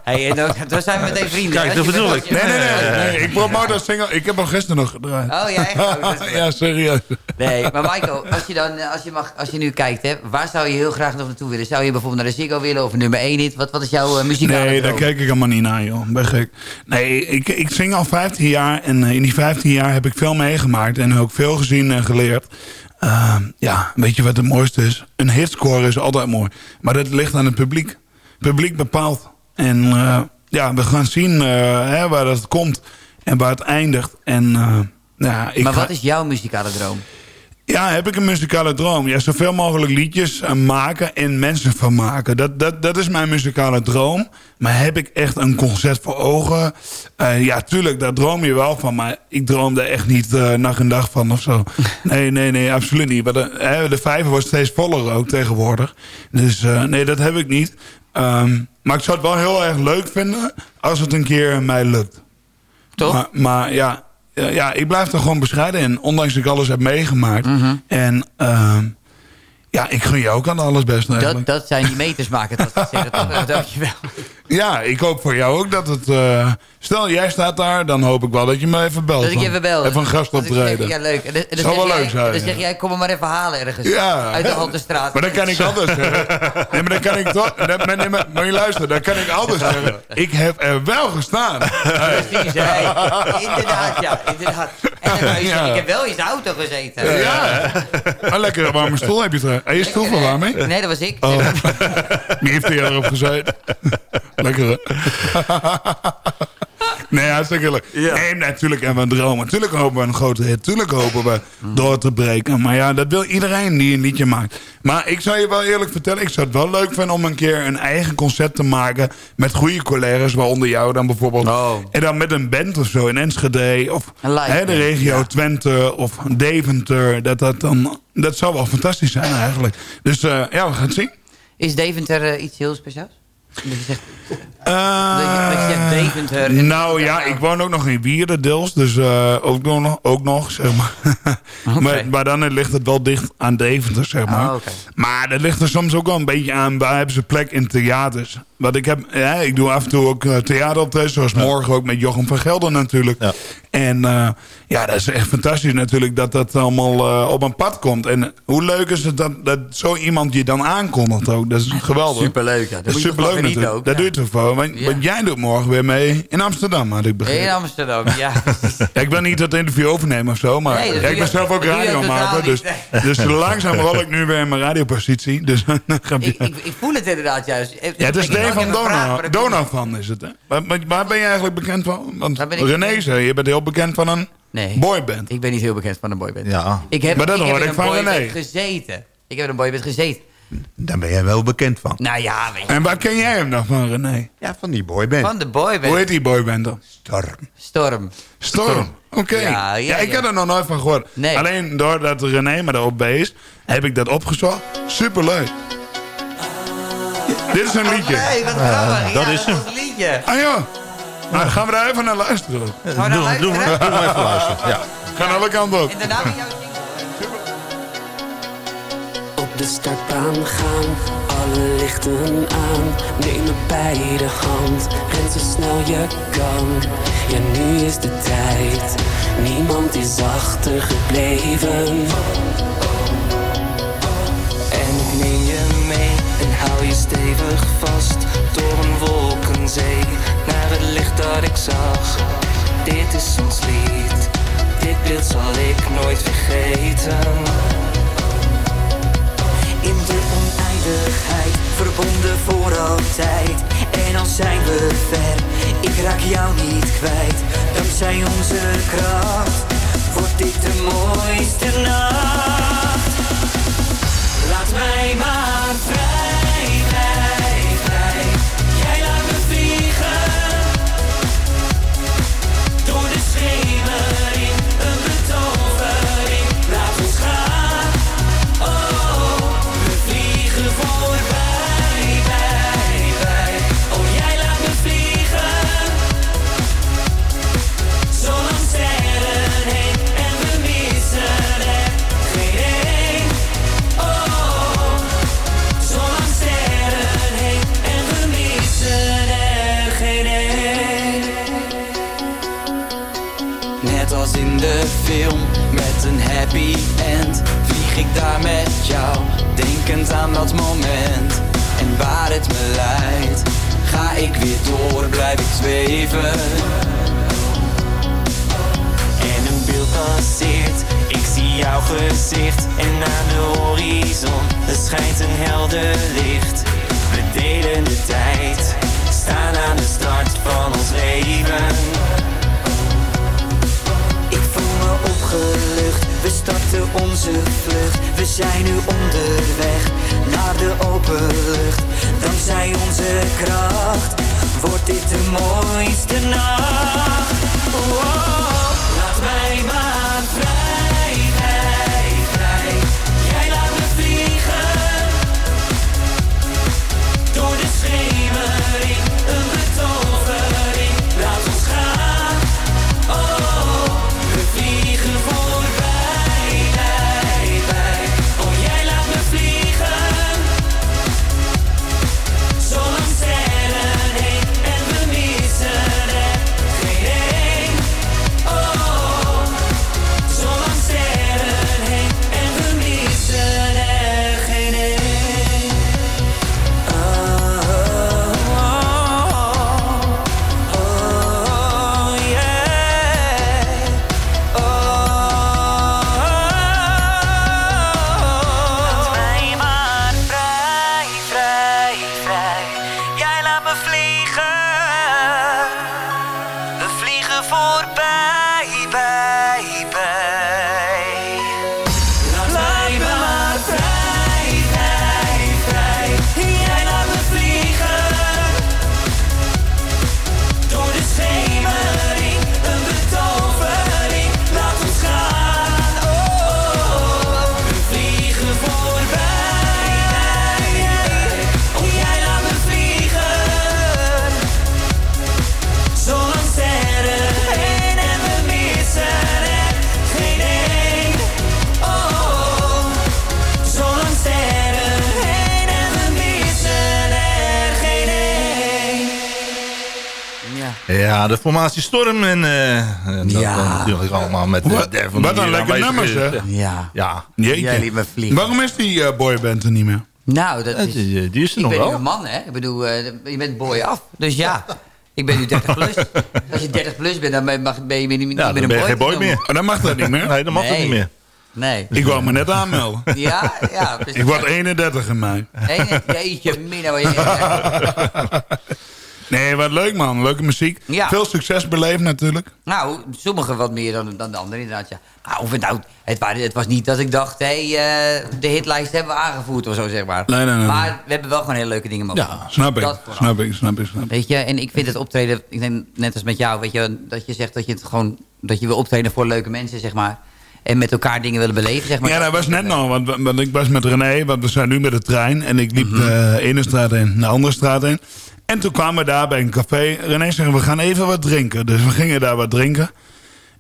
Hey, en dan, dan zijn we meteen vrienden. Kijk, dat bedoel ik. Nee, nee, nee. nee. Ik promote dat single. Ik heb hem gisteren nog gedraaid. Oh, ja, echt? Oh, ja, serieus. Nee, maar Michael, als je, dan, eh, als, je mag, als je nu kijkt, hè, waar zou je heel graag nog naartoe willen? Zou je bijvoorbeeld naar de Ziggo willen of nummer 1 hit? Wat, wat is jouw uh, muzikale Nee, daar kijk ik helemaal niet naar, joh. Ben gek. Nee, ik, ik zing al 15 jaar. En eh, in die 15 jaar heb ik veel meegemaakt. En ook veel gezien en geleerd. Uh, ja, weet je wat het mooiste is? Een hitscore is altijd mooi. Maar dat ligt aan het publiek. Het publiek bepaalt. En uh, ja, we gaan zien uh, hè, waar dat komt. En waar het eindigt. En, uh, ja, ik maar ga... wat is jouw muzikale droom? Ja, heb ik een muzikale droom? Ja, zoveel mogelijk liedjes eh, maken en mensen van maken. Dat, dat, dat is mijn muzikale droom. Maar heb ik echt een concert voor ogen? Eh, ja, tuurlijk, daar droom je wel van. Maar ik droomde echt niet uh, nacht en dag van of zo. Nee, nee, nee, absoluut niet. Maar de, hè, de vijver wordt steeds voller ook tegenwoordig. Dus uh, nee, dat heb ik niet. Um, maar ik zou het wel heel erg leuk vinden als het een keer mij lukt. Toch? Maar, maar ja, ja, ja, ik blijf er gewoon bescheiden in. Ondanks dat ik alles heb meegemaakt. Mm -hmm. En uh, ja, ik gun je ook aan alles best dat, dat zijn die meters maken, dat ze zeggen. Dat, dankjewel. Ja, ik hoop voor jou ook dat het... Uh, stel, jij staat daar, dan hoop ik wel dat je me even belt. Dat ik je even bel. Even een gast optreden. Ja, leuk. En, en zou wel jij, leuk zijn. Dan zeg jij, kom me maar even halen ergens. Ja. Uit de Halterstraat. Maar dan kan ik anders zeggen. Nee, maar dan kan ik toch... Nee, nee, maar, maar je luistert, dan kan ik anders zeggen. Ik heb er wel gestaan. Precies, hey. Inderdaad, ja. Inderdaad. En dan kan je zeggen, ik heb wel in zijn auto gezeten. Ja. Een lekkere warme stoel heb je terug. En je stoel mee? Nee, dat was ik. Oh. Wie heeft er erop gezeten? Lekker? Nee, hartstikke leuk. Ja. Nee, natuurlijk hebben we een droom. Natuurlijk hopen we een grote hit. Natuurlijk hopen we door te breken. Maar ja, dat wil iedereen die een liedje maakt. Maar ik zou je wel eerlijk vertellen... ik zou het wel leuk vinden om een keer een eigen concept te maken... met goede collega's, waaronder jou dan bijvoorbeeld. Oh. En dan met een band of zo in Enschede. Of hè, de regio ja. Twente of Deventer. Dat, dat, dan, dat zou wel fantastisch zijn eigenlijk. Dus uh, ja, we gaan het zien. Is Deventer uh, iets heel speciaals? Dat je zegt, uh, dat je zegt Deventer. Nou ja, ik woon ook nog in Wieren deels. Dus uh, ook, nog, ook nog, zeg maar. Okay. maar. Maar dan ligt het wel dicht aan Deventer, zeg maar. Oh, okay. Maar dat ligt er soms ook wel een beetje aan. Waar hebben ze plek in theaters? Want ik, heb, ja, ik doe af en toe ook uh, theateroptredens. Zoals ja. morgen ook met Jochem van Gelder natuurlijk. Ja. En uh, ja, dat is echt fantastisch natuurlijk dat dat allemaal uh, op een pad komt. En hoe leuk is het dat, dat zo iemand je dan aankondigt ook. Dat is geweldig. Superleuk, ja. Dat is superleuk natuurlijk. Ook, dat doet het voor. Want, want, jij doet morgen weer mee in Amsterdam, had ik begrepen. In Amsterdam, ja. ik wil niet het interview overnemen of zo. Maar nee, ik ben zelf ook radiomaker. Dus, dus langzaam rol ik nu weer in mijn radiopositie. Dus, ik, ik, ik, voel het inderdaad juist. Ja, het is Van Donau. Donau van is het, hè? Waar, waar, ben je eigenlijk bekend van? Want René zei, je bent heel bekend van een nee, boyband. Ik ben niet heel bekend van een boyband. Ja. Ik heb, maar dat ik hoor heb ik van René. gezeten. Ik heb in een boyband gezeten. Daar ben jij wel bekend van. Nou ja, weet je. En waar ken jij hem dan van, René? Ja, van die boyband. Van de boyband. Hoe heet die boyband dan? Storm. Storm. Storm, oké. Okay. Ja, ja, ja, ik ja. heb er nog nooit van gehoord. Nee. Alleen doordat René me erop beest, heb ik dat opgezocht. Superleuk. Dit is een liedje. Nee, wat grappig. dat is hem. een liedje. Ah ja. Nou, gaan we daar even naar luisteren. Doe, doe, doe, doe maar even luisteren. Ja. Gaan alle kanten op. En daarna weer jouw Op de startbaan gaan, alle lichten aan. Neem me bij de hand, ren zo snel je kan. Ja, nu is de tijd, niemand is achtergebleven. Stevig vast. Door een wolkenzee, naar het licht dat ik zag. Dit is ons lied, dit beeld zal ik nooit vergeten. In de oneindigheid, verbonden voor altijd. En al zijn we ver, ik raak jou niet kwijt. Dankzij onze kracht, wordt dit de mooiste nacht. Laat mij maar vrij, ik daar met jou, denkend aan dat moment En waar het me leidt, ga ik weer door, blijf ik zweven. En een beeld passeert, ik zie jouw gezicht En aan de horizon, er schijnt een helder licht. We delen de tijd, staan aan de start van ons leven. Ik voel me opgelucht, we starten onze vlucht. We zijn nu onderweg naar de open lucht. Dankzij onze kracht wordt dit de mooiste nacht. Wow. Laat mij maar de formatie Storm en, eh, en dat Ja. natuurlijk allemaal met eh, Wat- Devon wat een hier lekker aanwezig nummer, is. zeg. Ja. Ja. Jeetje. Jij liet me vliegen. Waarom is die eh, boyband er niet meer? Nou, dat Eh, is... die, die is er Ik nog ben wel. nu een man, hè? Ik bedoel, eh, je bent boy af. Dus ja, ik ben nu 30 plus. Als je 30 plus bent, dan ben mag- ben je niet, niet Ja, meer dan een ben je boy. geen boy meer. Oh, dan mag dat niet meer. Nee, dan mag het Nee. niet meer. Nee. Ik wou me net aanmelden. Ja, ja. precies. Ik word 31 in mei. Jeetje, mina. Nee, wat leuk man. Leuke muziek. Ja. Veel succes beleefd natuurlijk. Nou, sommigen wat meer dan, dan de anderen inderdaad, ja. Nou, of het, nou het, waren, het was niet dat ik dacht, hé, hey, de hitlijst hebben we aangevoerd of zo, zeg maar. Nee, nee, nee, Maar we hebben wel gewoon hele leuke dingen mogen doen. Snap ik. Snap ik, snap ik, snap ik. Weet je, en ik vind het optreden, ik denk net als met jou, weet je, dat je zegt dat je het gewoon, dat je wil optreden voor leuke mensen, zeg maar. En met elkaar dingen willen beleven, zeg maar. Ja, dat was net nog. Want, want ik was met René, want we zijn nu met de trein. En ik liep Mhm. de ene straat in, de andere straat in. En toen kwamen we daar bij een café. René zei, we gaan even wat drinken. Dus we gingen daar wat drinken.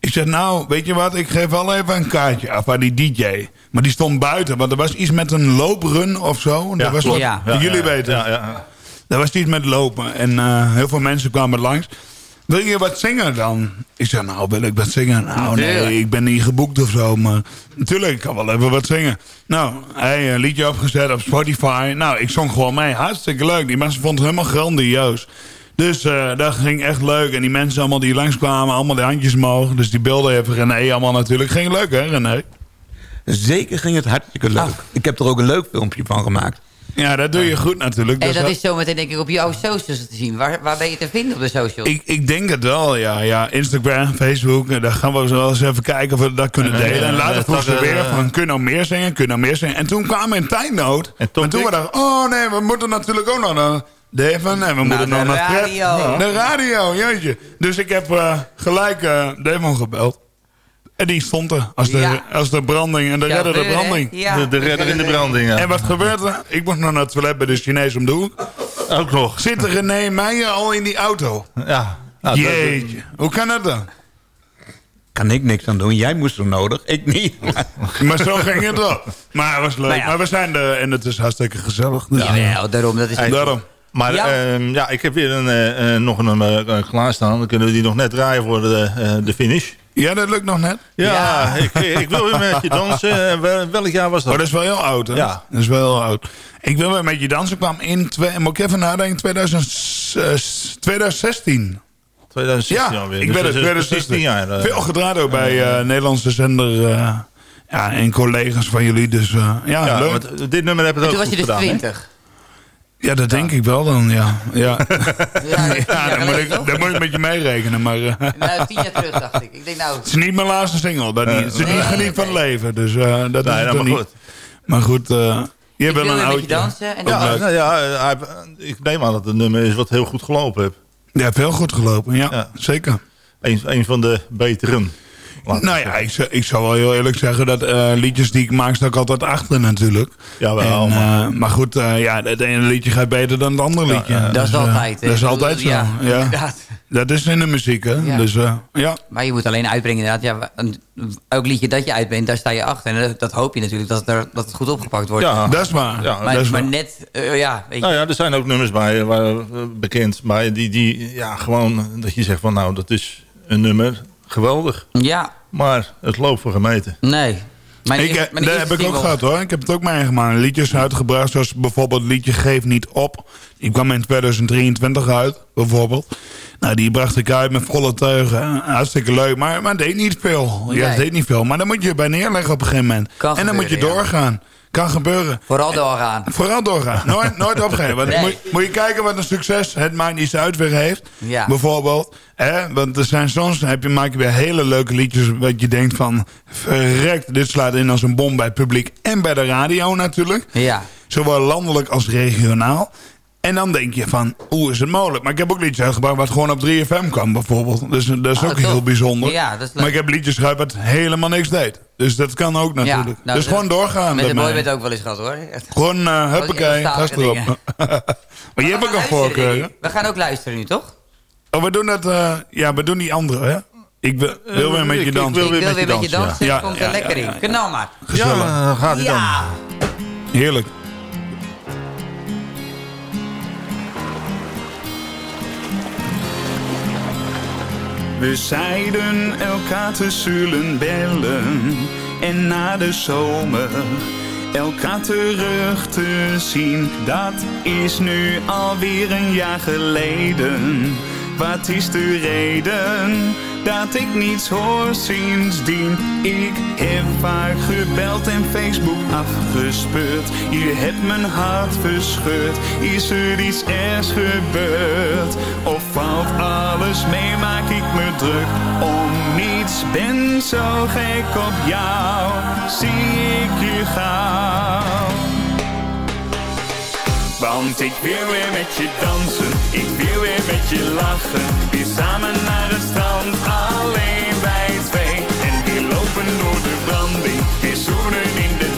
Ik zeg, nou, weet je wat? Ik geef wel even een kaartje af aan die DJ. Maar die stond buiten, want er was iets met een looprun of zo. Dat was wat, Ja. jullie ja, weten. Ja, ja. Er was iets met lopen. En eh, heel veel mensen kwamen langs. Wil je wat zingen dan? Ik zei, nou, wil ik wat zingen? Nou, nee, ik ben niet geboekt of zo. Maar natuurlijk, ik kan wel even wat zingen. Nou, hij een liedje opgezet op Spotify. Nou, ik zong gewoon mee. Hartstikke leuk. Die mensen vonden het helemaal grandioos. Dus eh, dat ging echt leuk. En die mensen allemaal die langskwamen, allemaal die handjes omhoog. Dus die beelden heeft René allemaal natuurlijk. Ging leuk, hè, René? Zeker ging het hartstikke leuk. Ik heb er ook een leuk filmpje van gemaakt. Ja, dat doe je goed natuurlijk. En Dus dat dat- is zometeen denk ik op jouw socials te zien. Waar, waar ben je te vinden op de socials? Ik, ik denk het wel, ja. ja. Instagram, Facebook, eh, daar gaan we wel eens even kijken of we dat kunnen En, delen. En later vroeg ze weer van, kun je nou meer zingen, kun je nou meer zingen. En toen kwamen we in tijdnood. En toen we dachten, oh nee, we moeten natuurlijk ook nog naar Devon. En we moeten de nog naar Fred. radio. De radio, jeetje. Dus ik heb eh, gelijk eh Devon gebeld. En die stond er als de, Ja. als de branding en de redder de branding. Ja. De, de redder in de branding, ja. En wat gebeurt er? Ik moest nog naar het toilet bij de Chinees om de hoek. Ook nog. Zit René Meijer al in die auto? Ja. Nou, dat- Jeetje, hoe kan dat dan? Kan ik niks aan doen. Jij moest er nodig, ik niet. Maar zo ging het wel. Maar het was leuk. Maar Maar, we zijn er en het is hartstikke gezellig. Dus, Ja, ja, daarom. Dat is Hey, Daarom. Maar Ja. ja. ja, ik heb weer een, eh, eh, nog een nummer eh, klaarstaan. Dan kunnen we die nog net draaien voor de, eh, de finish. Ja, dat lukt nog net. Ja, Ik, ik wil weer met je dansen. Wel- welk jaar was dat? dat is wel heel oud, hè? Ja. Dat is wel heel oud. Ik wil weer met je dansen. kwam in, moet ik even nadenken, 2006 2016. 2016 Ja, alweer. ik Dus ben het dat is 2016. jaar. eh. Veel gedraaid ook bij eh, Nederlandse zender. eh, ja, en collega's van jullie. Dus eh, ja, ja, leuk. dit nummer heb ik En ook toen was je dus gedaan. hè? 20. Ja, dat denk ik wel dan, ja. Ja, Ja, ja dan, moet ik, dan moet ik met je meerekenen. Maar eh, Nou, tien jaar terug dacht ik. Ik denk nou... het is niet mijn laatste single. Dat niet. Het is niet Nee, geniet van het leven. Dus eh, dat is Nee, het nou, maar niet. goed. Maar goed, eh, je Ik bent wil een oudje. dansen. En Ja, dan nou ja, ik neem aan dat het nummer is wat heel goed gelopen heeft. Je hebt heel goed gelopen, ja, Ja. zeker. Een, een van de beteren. Laat Nou ja, ik, zou- ik zou wel heel eerlijk zeggen dat eh, liedjes die ik maak, sta ik altijd achter natuurlijk. Jawel, En, maar- eh, maar goed, eh, ja, het ene liedje gaat beter dan het andere liedje. ja, Dat is Dus, altijd. Dat is altijd zo, ja. inderdaad. Dat is in de muziek, hè. Ja. Dus ja. Maar je moet alleen uitbrengen inderdaad. Ja, een, elk liedje dat je uitbrengt, daar sta je achter. En dat, dat hoop je natuurlijk, dat, het er, dat het goed opgepakt wordt. Ja, Dat is waar. Ja, maar, dat is maar waar. net, ja, weet je. Nou ja, er zijn ook nummers bij, waar, bekend bij die, die ja, gewoon dat je zegt van nou, dat is een nummer, geweldig. Ja, Maar het loopt voor gemeten. nee. Mijn Ik, eerste- eh, mijn heb ik ook gehad hoor. Ik heb het ook meegemaakt. Liedjes uitgebracht zoals bijvoorbeeld het liedje Geef Niet Op. Die kwam in 2023 uit, bijvoorbeeld. Nou, die bracht ik uit met volle teugen. Hartstikke leuk, maar, maar het deed niet veel. Ja, Nee. het deed niet veel. Maar dan moet je bij neerleggen op een gegeven moment. Kan en dan moet je ja. Kan gebeuren. Vooral doorgaan. Vooral doorgaan. Nooit, nooit opgeven. Want Nee. moet, moet je kijken wat een succes het maakt niet uit weer heeft. Ja. Bijvoorbeeld. Hè? Want er zijn soms heb je, maak je weer hele leuke liedjes. Wat je denkt van. Verrekt, dit slaat in als een bom bij het publiek. En bij de radio natuurlijk. Ja. Zowel landelijk als regionaal. En dan denk je van, hoe is het mogelijk? Maar ik heb ook liedjes uitgebracht wat gewoon op 3FM kwam bijvoorbeeld. Dus dat is Ah, ook top. heel bijzonder. Ja, dat is leuk. maar ik heb liedjes gehad wat helemaal niks deed. Dus dat kan ook natuurlijk. Ja, nou, dus gewoon doorgaan Met de boy bent ook wel eens gehad hoor. Echt. Gewoon, uh, huppakee, gast erop. maar je hebt ook een voorkeur, We gaan ook luisteren nu, toch? Oh, we doen dat, eh, ja, we doen die andere, hè? Ik wil, wil weer met je dansen. wil Ik wil weer met je dansen, ja. Ja, komt er Ja, lekker ja, ja, in. Knal maar. Gezellig. Ja, gaat het dan. Ja. Heerlijk. We zeiden elkaar te zullen bellen en na de zomer elkaar terug te zien. Dat is nu alweer een jaar geleden. Wat is de reden dat ik niets hoor sindsdien? Ik heb vaak gebeld en Facebook afgespeurd. Je hebt mijn hart verscheurd. Is er iets ergs gebeurd? Of valt alles mee? Maak ik me druk om niets? Ben zo gek op jou. Zie ik je gauw? Want ik wil weer met je dansen, ik wil weer met je lachen. Weer samen naar het strand, alleen wij twee. En weer lopen door de branding, weer zoenen in de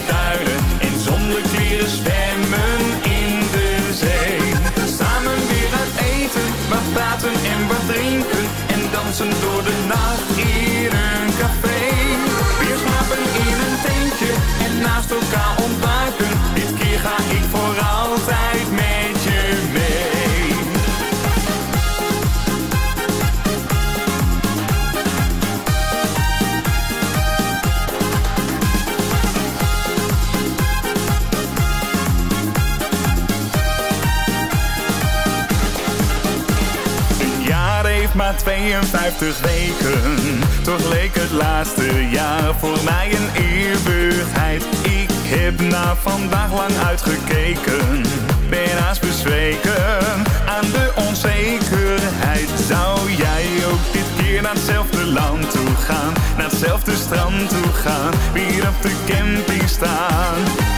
52 weken. Toch leek het laatste jaar voor mij een eeuwigheid. Ik heb naar vandaag lang uitgekeken. Ben haast bezweken aan de onzekerheid. Zou jij ook naar hetzelfde land toe gaan? Naar hetzelfde strand toe gaan? Weer op de camping staan?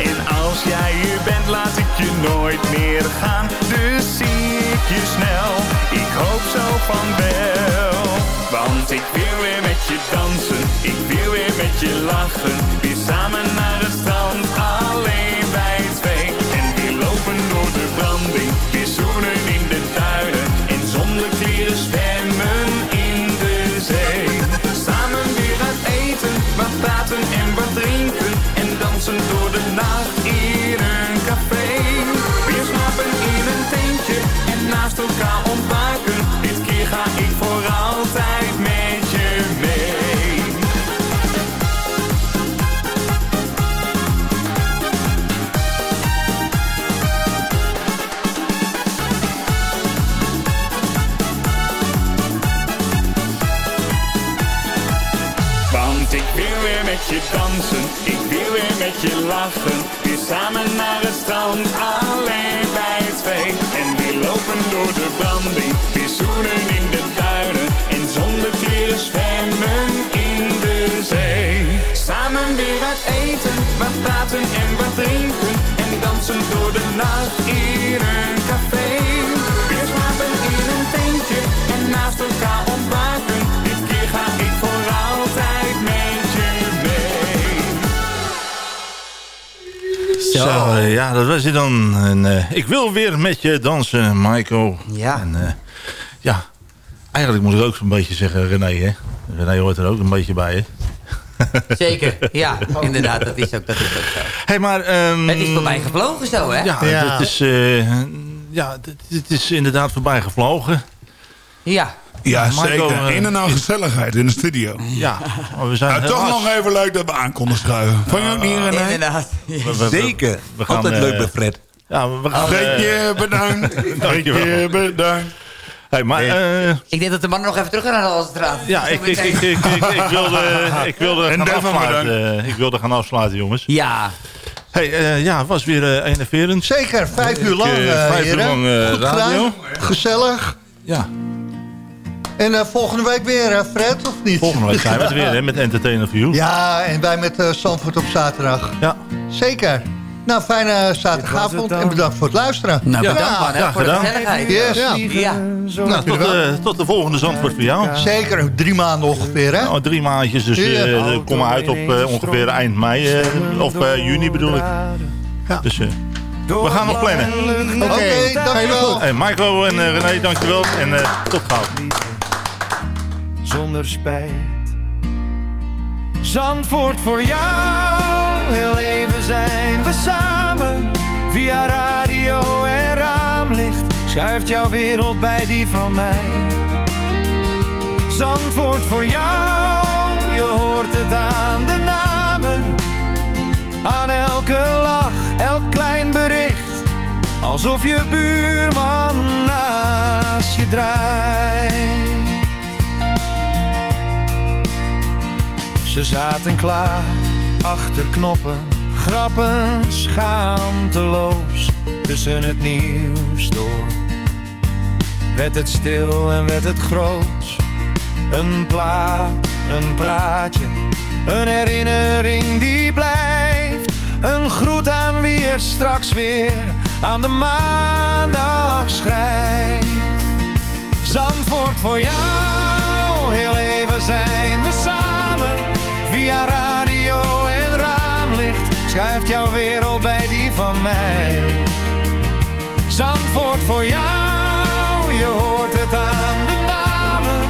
En als jij hier bent, laat ik je nooit meer gaan. Dus zie ik je snel. Ik hoop zo van wel. Want ik wil weer met je dansen. Ik wil weer met je lachen. Weer samen naar het strand. Nacht wil weer met je lachen. Weer samen naar het strand, Ja, dat was hij dan. En, eh, ik wil weer met je dansen, Maiko. Ja. En, eh, ja, eigenlijk moet ik ook zo'n beetje zeggen René, hè? René hoort er ook een beetje bij, hè? Zeker, ja, inderdaad, dat is ook, dat is ook zo. Hey, maar, ehm, Het is voorbij gevlogen zo, hè? Ja, Het, is, eh, ja het, het is inderdaad voorbij gevlogen. Ja. Ja, Marco, zeker. eh, Een en al gezelligheid in de studio. Ja, maar we zijn Nou, toch nog even leuk dat we aan konden schuiven. Vond je ook niet, René? Inderdaad. Zeker. we gaan, Altijd eh, leuk bij Fred. Ja, we gaan... Fredje, bedankt. Fredje, bedankt. Hey, maar, eh, Ik denk dat de mannen nog even terug gaan naar de Alstraat. ja, ik, ik, ik, ik, wilde, ik wilde En gaan afsluiten. eh, Ik wilde gaan afsluiten, jongens. Ja. Hey, eh, ja, het was weer eh enerverend. Zeker, vijf uur lang, eh, eh, vijf uur lang eh, Goed radio. gedaan. Gezellig. Ja, En eh, volgende week weer, hè, Fred, of niet? volgende week zijn we er weer hè, met Entertainer View. Ja, en wij met eh Zandvoort op zaterdag. Ja. Zeker. Nou, fijne zaterdagavond en bedankt voor het luisteren. Nou, Ja, bedankt man, hè, graag voor de gedaan. gezelligheid. Yes. Ja. ja. Nou, tot, eh, tot de volgende Zandvoort voor jou. Zeker, drie maanden ongeveer, hè? Nou, drie maandjes, dus eh Ja. we komen uit op eh, ongeveer eind mei. eh, of eh, juni bedoel ik. Dus eh, we gaan nog plannen. Oké, dankjewel. Hey, Marco en eh, René, dankjewel. En eh, tot gauw. Zandvoort voor jou, heel even zijn we samen. Via radio en raamlicht schuift jouw wereld bij die van mij. Zandvoort voor jou, je hoort het aan de namen. Aan elke lach, elk klein bericht. Alsof je buurman naast je draait. Ze zaten klaar achter knoppen, grappen schaamteloos tussen het nieuws door. Werd het stil en werd het groot. Een plaat, een praatje, een herinnering die blijft. Een groet aan wie er straks weer aan de maandag schrijft. Zandvoort voor jou, heel even zijn. Via radio en raamlicht schuift jouw wereld bij die van mij. Zandvoort voor jou, je hoort het aan de namen.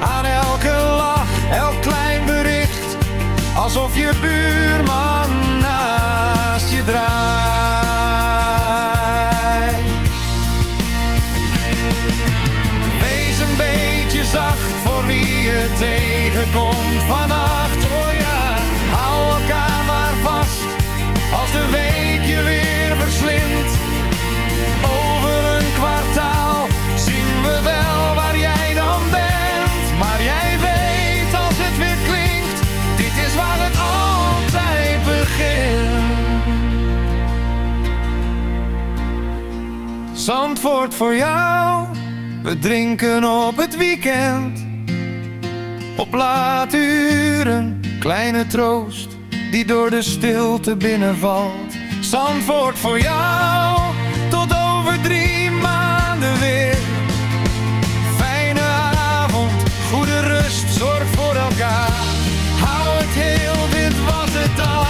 Aan elke lach, elk klein bericht. Alsof je buurman naast je draait. Wees een beetje zacht voor wie tegenkomt vannacht. Oh ja, hou elkaar maar vast als de week je weer verslindt. Over een kwartaal zien we wel waar jij dan bent. Maar jij weet als het weer klinkt, dit is waar het altijd begint. Zandvoort voor jou, we drinken op het weekend. Op late uren, kleine troost die door de stilte binnenvalt. Zandvoort voor jou, tot over drie maanden weer. Fijne avond, goede rust, zorg voor elkaar. Hou het heel, dit was het dan.